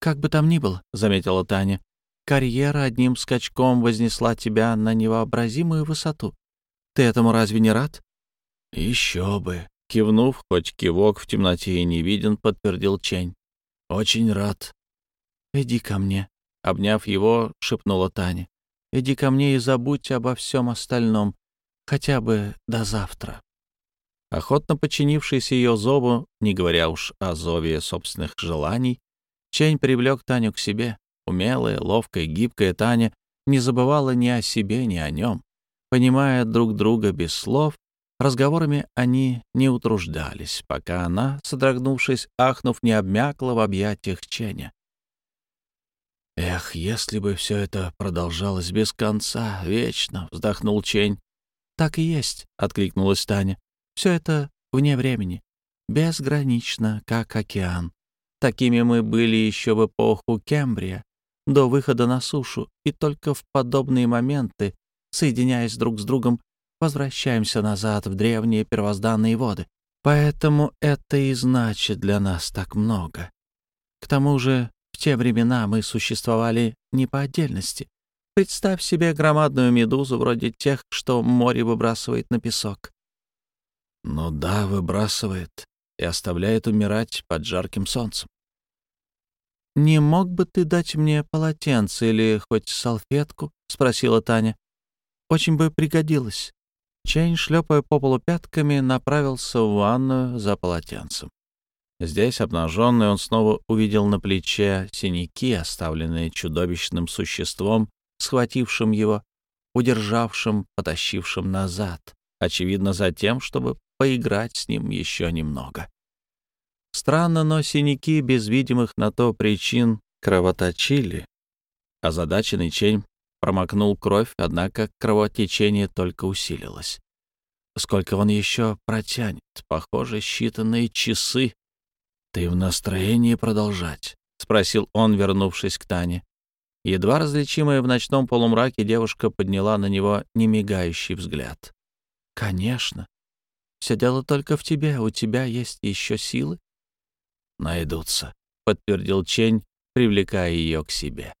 «Как бы там ни было», — заметила Таня, — «карьера одним скачком вознесла тебя на невообразимую высоту. Ты этому разве не рад?» «Еще бы», Кивнув, хоть кивок в темноте и не виден, подтвердил Чень. «Очень рад». «Иди ко мне», — обняв его, шепнула Таня. «Иди ко мне и забудь обо всем остальном, хотя бы до завтра». Охотно подчинившись ее зову, не говоря уж о зове собственных желаний, Чень привлек Таню к себе. Умелая, ловкая, гибкая Таня не забывала ни о себе, ни о нем. Понимая друг друга без слов, Разговорами они не утруждались, пока она, содрогнувшись, ахнув, не обмякла в объятиях Ченя. «Эх, если бы все это продолжалось без конца, вечно!» — вздохнул Чень. «Так и есть», — откликнулась Таня. «Все это вне времени, безгранично, как океан. Такими мы были еще в эпоху Кембрия, до выхода на сушу, и только в подобные моменты, соединяясь друг с другом, возвращаемся назад в древние первозданные воды. Поэтому это и значит для нас так много. К тому же в те времена мы существовали не по отдельности. Представь себе громадную медузу вроде тех, что море выбрасывает на песок. Ну да, выбрасывает и оставляет умирать под жарким солнцем. «Не мог бы ты дать мне полотенце или хоть салфетку?» — спросила Таня. «Очень бы пригодилось». Чейн, шлепая по полу пятками, направился в ванную за полотенцем. Здесь, обнаженный, он снова увидел на плече синяки, оставленные чудовищным существом, схватившим его, удержавшим, потащившим назад, очевидно, за тем, чтобы поиграть с ним еще немного. Странно, но синяки без видимых на то причин кровоточили. Озадаченный Чень Промокнул кровь, однако кровотечение только усилилось. Сколько он еще протянет? Похоже, считанные часы. «Ты в настроении продолжать?» — спросил он, вернувшись к Тане. Едва различимая в ночном полумраке девушка подняла на него немигающий взгляд. «Конечно. Все дело только в тебе. У тебя есть еще силы?» «Найдутся», — подтвердил Чень, привлекая ее к себе.